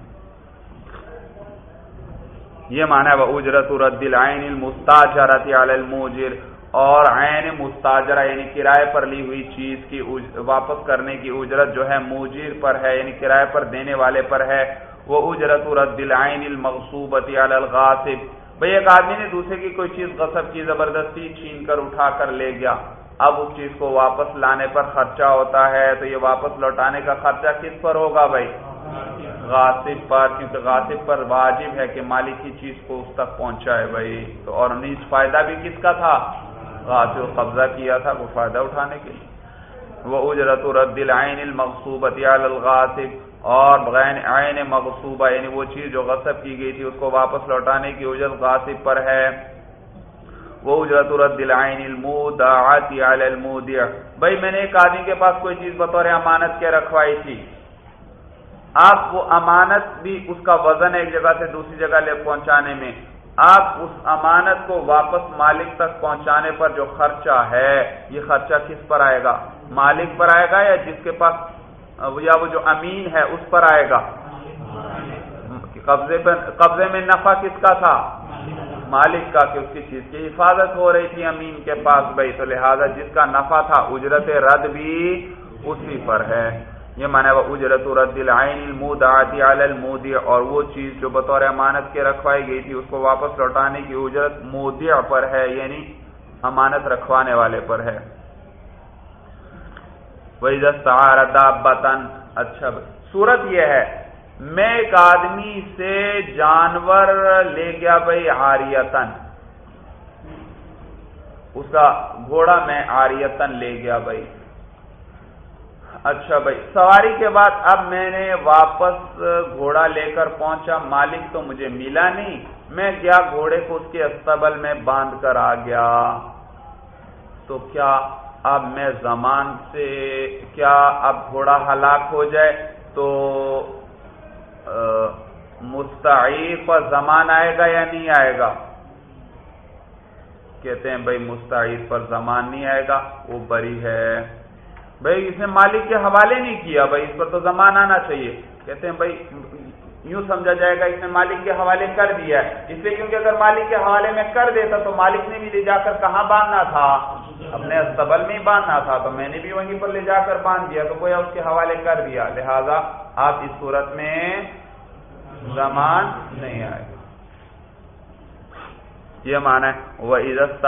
یہ مانا ہے وہ اجرت رد العین المستاجرت علی الموجر اور عین مستاجرہ یعنی کرائے پر لی ہوئی چیز کی واپس کرنے کی اجرت جو ہے موجر پر ہے یعنی کرائے پر دینے والے پر ہے، وہ اجرت رد العین المغصوبت علی الغاصب۔ بھئی ایک آدمی نے دوسرے کی کوئی چیز غصب کی، زبردستی چھین کر اٹھا کر لے گیا۔ اب اس چیز کو واپس لانے پر خرچہ ہوتا ہے، تو یہ واپس لوٹانے کا خرچہ کس پر ہوگا بھائی غاصب پر، کیونکہ غاصب پر واجب ہے کہ مالک کی چیز کو اس تک پہنچائے بھائی تو اور نیز فائدہ بھی کس کا تھا؟ غاصب قبضہ کیا تھا وہ فائدہ اٹھانے کے لیے۔ وہ اجرت رد العین المقصوبت علی الغاصب، اور غین عین مغصوبہ یعنی وہ چیز جو غصب کی گئی تھی، اس کو واپس لوٹانے کی اجرت غاصب پر ہے۔ وہ اجرت رد العین المودعات علی المودع۔ بھائی، میں نے ایک آدمی کے پاس کوئی چیز بطور امانت کے رکھوائی تھی۔ آپ وہ امانت بھی اس کا وزن ایک جگہ سے دوسری جگہ لے پہنچانے میں آپ اس امانت کو واپس مالک تک پہنچانے پر جو خرچہ ہے، یہ خرچہ کس پر آئے گا؟ مالک پر آئے گا یا جس کے پاس، یا وہ جو امین ہے، اس پر آئے گا؟ قبضے پر، قبضے میں نفع کس کا تھا؟ مالک کا، کہ اس کی چیز کی حفاظت ہو رہی تھی امین کے پاس بھائی۔ تو لہذا جس کا نفع تھا، اجرت رد بھی اسی پر ہے۔ یہ مانا وہ اجرت رد العین المودعات علی المودع، اور وہ چیز جو بطور امانت کے رکھوائی گئی تھی، اس کو واپس لوٹانے کی اجرت مودع پر ہے یعنی امانت رکھوانے والے پر ہے۔ اچھا صورت یہ ہے، میں ایک آدمی سے جانور لے گیا بھائی آریتن اس کا گھوڑا میں آریتن لے گیا بھائی اچھا بھائی، سواری کے بعد اب میں نے واپس گھوڑا لے کر پہنچا، مالک تو مجھے ملا نہیں، میں گیا گھوڑے کو اس کے استبل میں باندھ کر آ گیا۔ تو کیا اب میں زمان سے، کیا اب گھوڑا ہلاک ہو جائے؟ تو مستعیر پر زمان آئے گا یا نہیں آئے گا؟ کہتے ہیں بھائی مستعیر پر زمان نہیں آئے گا، وہ بری ہے۔ بھائی، اس نے مالک کے حوالے نہیں کیا، بھائی، اس پر تو زمان آنا چاہیے۔ کہتے ہیں، بھائی، یوں سمجھا جائے گا، اس نے مالک کے حوالے کر دیا ہے۔ اس لیے کیونکہ اگر مالک کے حوالے میں کر دیتا تو مالک نے بھی لے جا کر کہاں باندھنا تھا؟ اپنے استبل میں ہی باندھنا تھا۔ تو میں نے بھی وہیں پر لے جا کر باندھ دیا، تو کوئی اس کے حوالے کر دیا۔ لہذا آپ اس صورت میں زمان نہیں آئے۔ گا یہ مانا ہے وہ عزت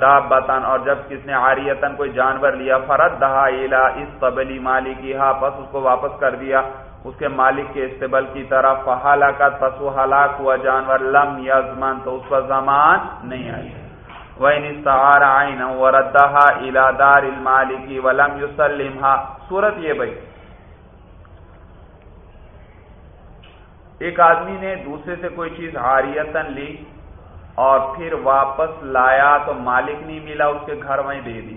داب بتان اور جب کس نے آریتن کوئی جانور لیا فرد دہا الا اس قبلی مالی کی ہاں پس اس کو واپس کر دیا۔ اس کے مالک کے استبل کی طرف ہلاکت پس وہ ہلاک ہوا جانور، لم یزمن، تو اس پر زمان نہیں آئی۔ وہ انستعار آئین وردہا الى دار المالکی ولم یسلمہا صورت یہ بھائی، ایک آدمی نے دوسرے سے کوئی چیز عاریتن لی اور پھر واپس لایا تو مالک نہیں ملا، اس کے گھر میں دے دی۔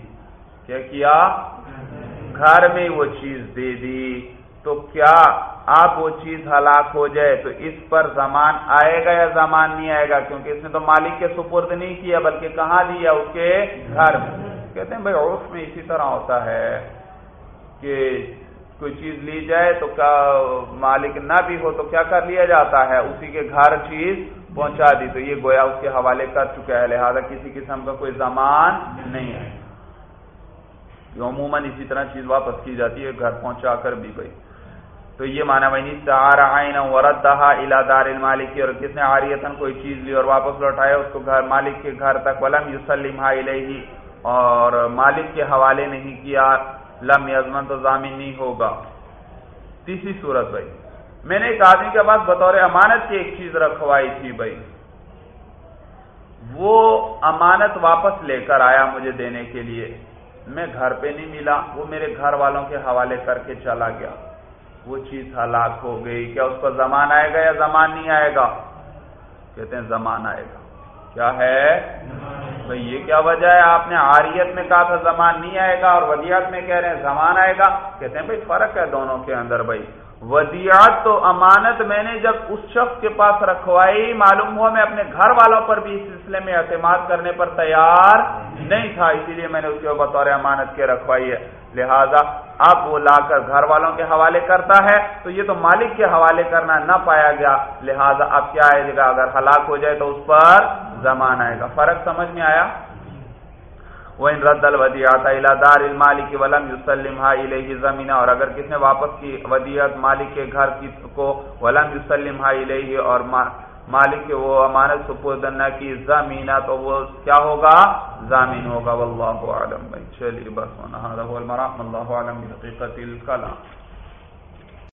کیا کیا؟ گھر میں وہ چیز دے دی۔ تو کیا آپ وہ چیز ہلاک ہو جائے تو اس پر زمان آئے گا یا زمان نہیں آئے گا؟ کیونکہ اس نے تو مالک کے سپرد نہیں کیا، بلکہ کہاں دیا؟ اس کے گھر میں۔ کہتے ہیں، بھائی، عرف میں اسی طرح ہوتا ہے کہ کوئی چیز لی جائے تو کیا مالک نہ بھی ہو تو کیا کر لیا جاتا ہے؟ اسی کے گھر چیز پہنچا دی تو یہ گویا اس کے حوالے کر چکا ہے، لہذا کسی قسم کا کوئی زمان نہیں ہے۔ عموماً اسی طرح چیز واپس کی جاتی ہے، گھر پہنچا کر بھی بھائی تو یہ مانا بھائی ورد دہا الا دار المالکی اور کس نے آریتن کوئی چیز لی اور واپس لوٹایا، اس کو گھر مالک کے گھر تک، ولم یوسلم الیہ، اور مالک کے حوالے نہیں کیا، لم یزمن تو ضامن نہیں ہوگا۔ تیسری صورت بھائی۔ میں نے ایک آدمی کے پاس بطور امانت کی ایک چیز رکھوائی تھی بھائی۔ وہ امانت واپس لے کر آیا مجھے دینے کے لیے۔ میں گھر پہ نہیں ملا، وہ میرے گھر والوں کے حوالے کر کے چلا گیا۔ وہ چیز ہلاک ہو گئی۔ کیا اس پر زمان آئے گا یا زمان نہیں آئے گا؟ کہتے ہیں زمان آئے گا۔ کیا ہے؟ بھائی، یہ کیا وجہ ہے؟ آپ نے آریت میں کہا تھا زمان نہیں آئے گا اور ودیات میں کہہ رہے ہیں زمان آئے گا۔ کہتے ہیں بھائی، فرق ہے دونوں کے اندر بھائی۔ ودیات تو امانت میں نے جب اس شخص کے پاس رکھوائی، معلوم ہوا میں اپنے گھر والوں پر بھی اس سلسلے میں اعتماد کرنے پر تیار نہیں تھا، اسی لیے میں نے اس کے بطور امانت کے رکھوائی ہے۔ لہذا اب وہ لا کر گھر والوں کے حوالے کرتا ہے، تو یہ تو مالک کے حوالے کرنا نہ پایا گیا۔ لہذا اب کیا آئے گا؟ اگر ہلاک ہو جائے تو اس پر زمان آئے گا۔ فرق سمجھ میں آیا؟ وہ ان رد إِلَى دَارِ الْمَالِكِ وَلَمْ يُسَلِّمْهَا إِلَيْهِ زمین اور اگر کس نے واپس کی ودیعت مالک کے گھر کی کو وَلَمْ يُسَلِّمْهَا إِلَيْهِ اور مالک وہ امانت سپرد نہ کی زمینہ، تو وہ کیا ہوگا؟ زمین ہوگا، واللہ عالم بھائی، چلیے، بس اللہ عالم حقیقت الکلام.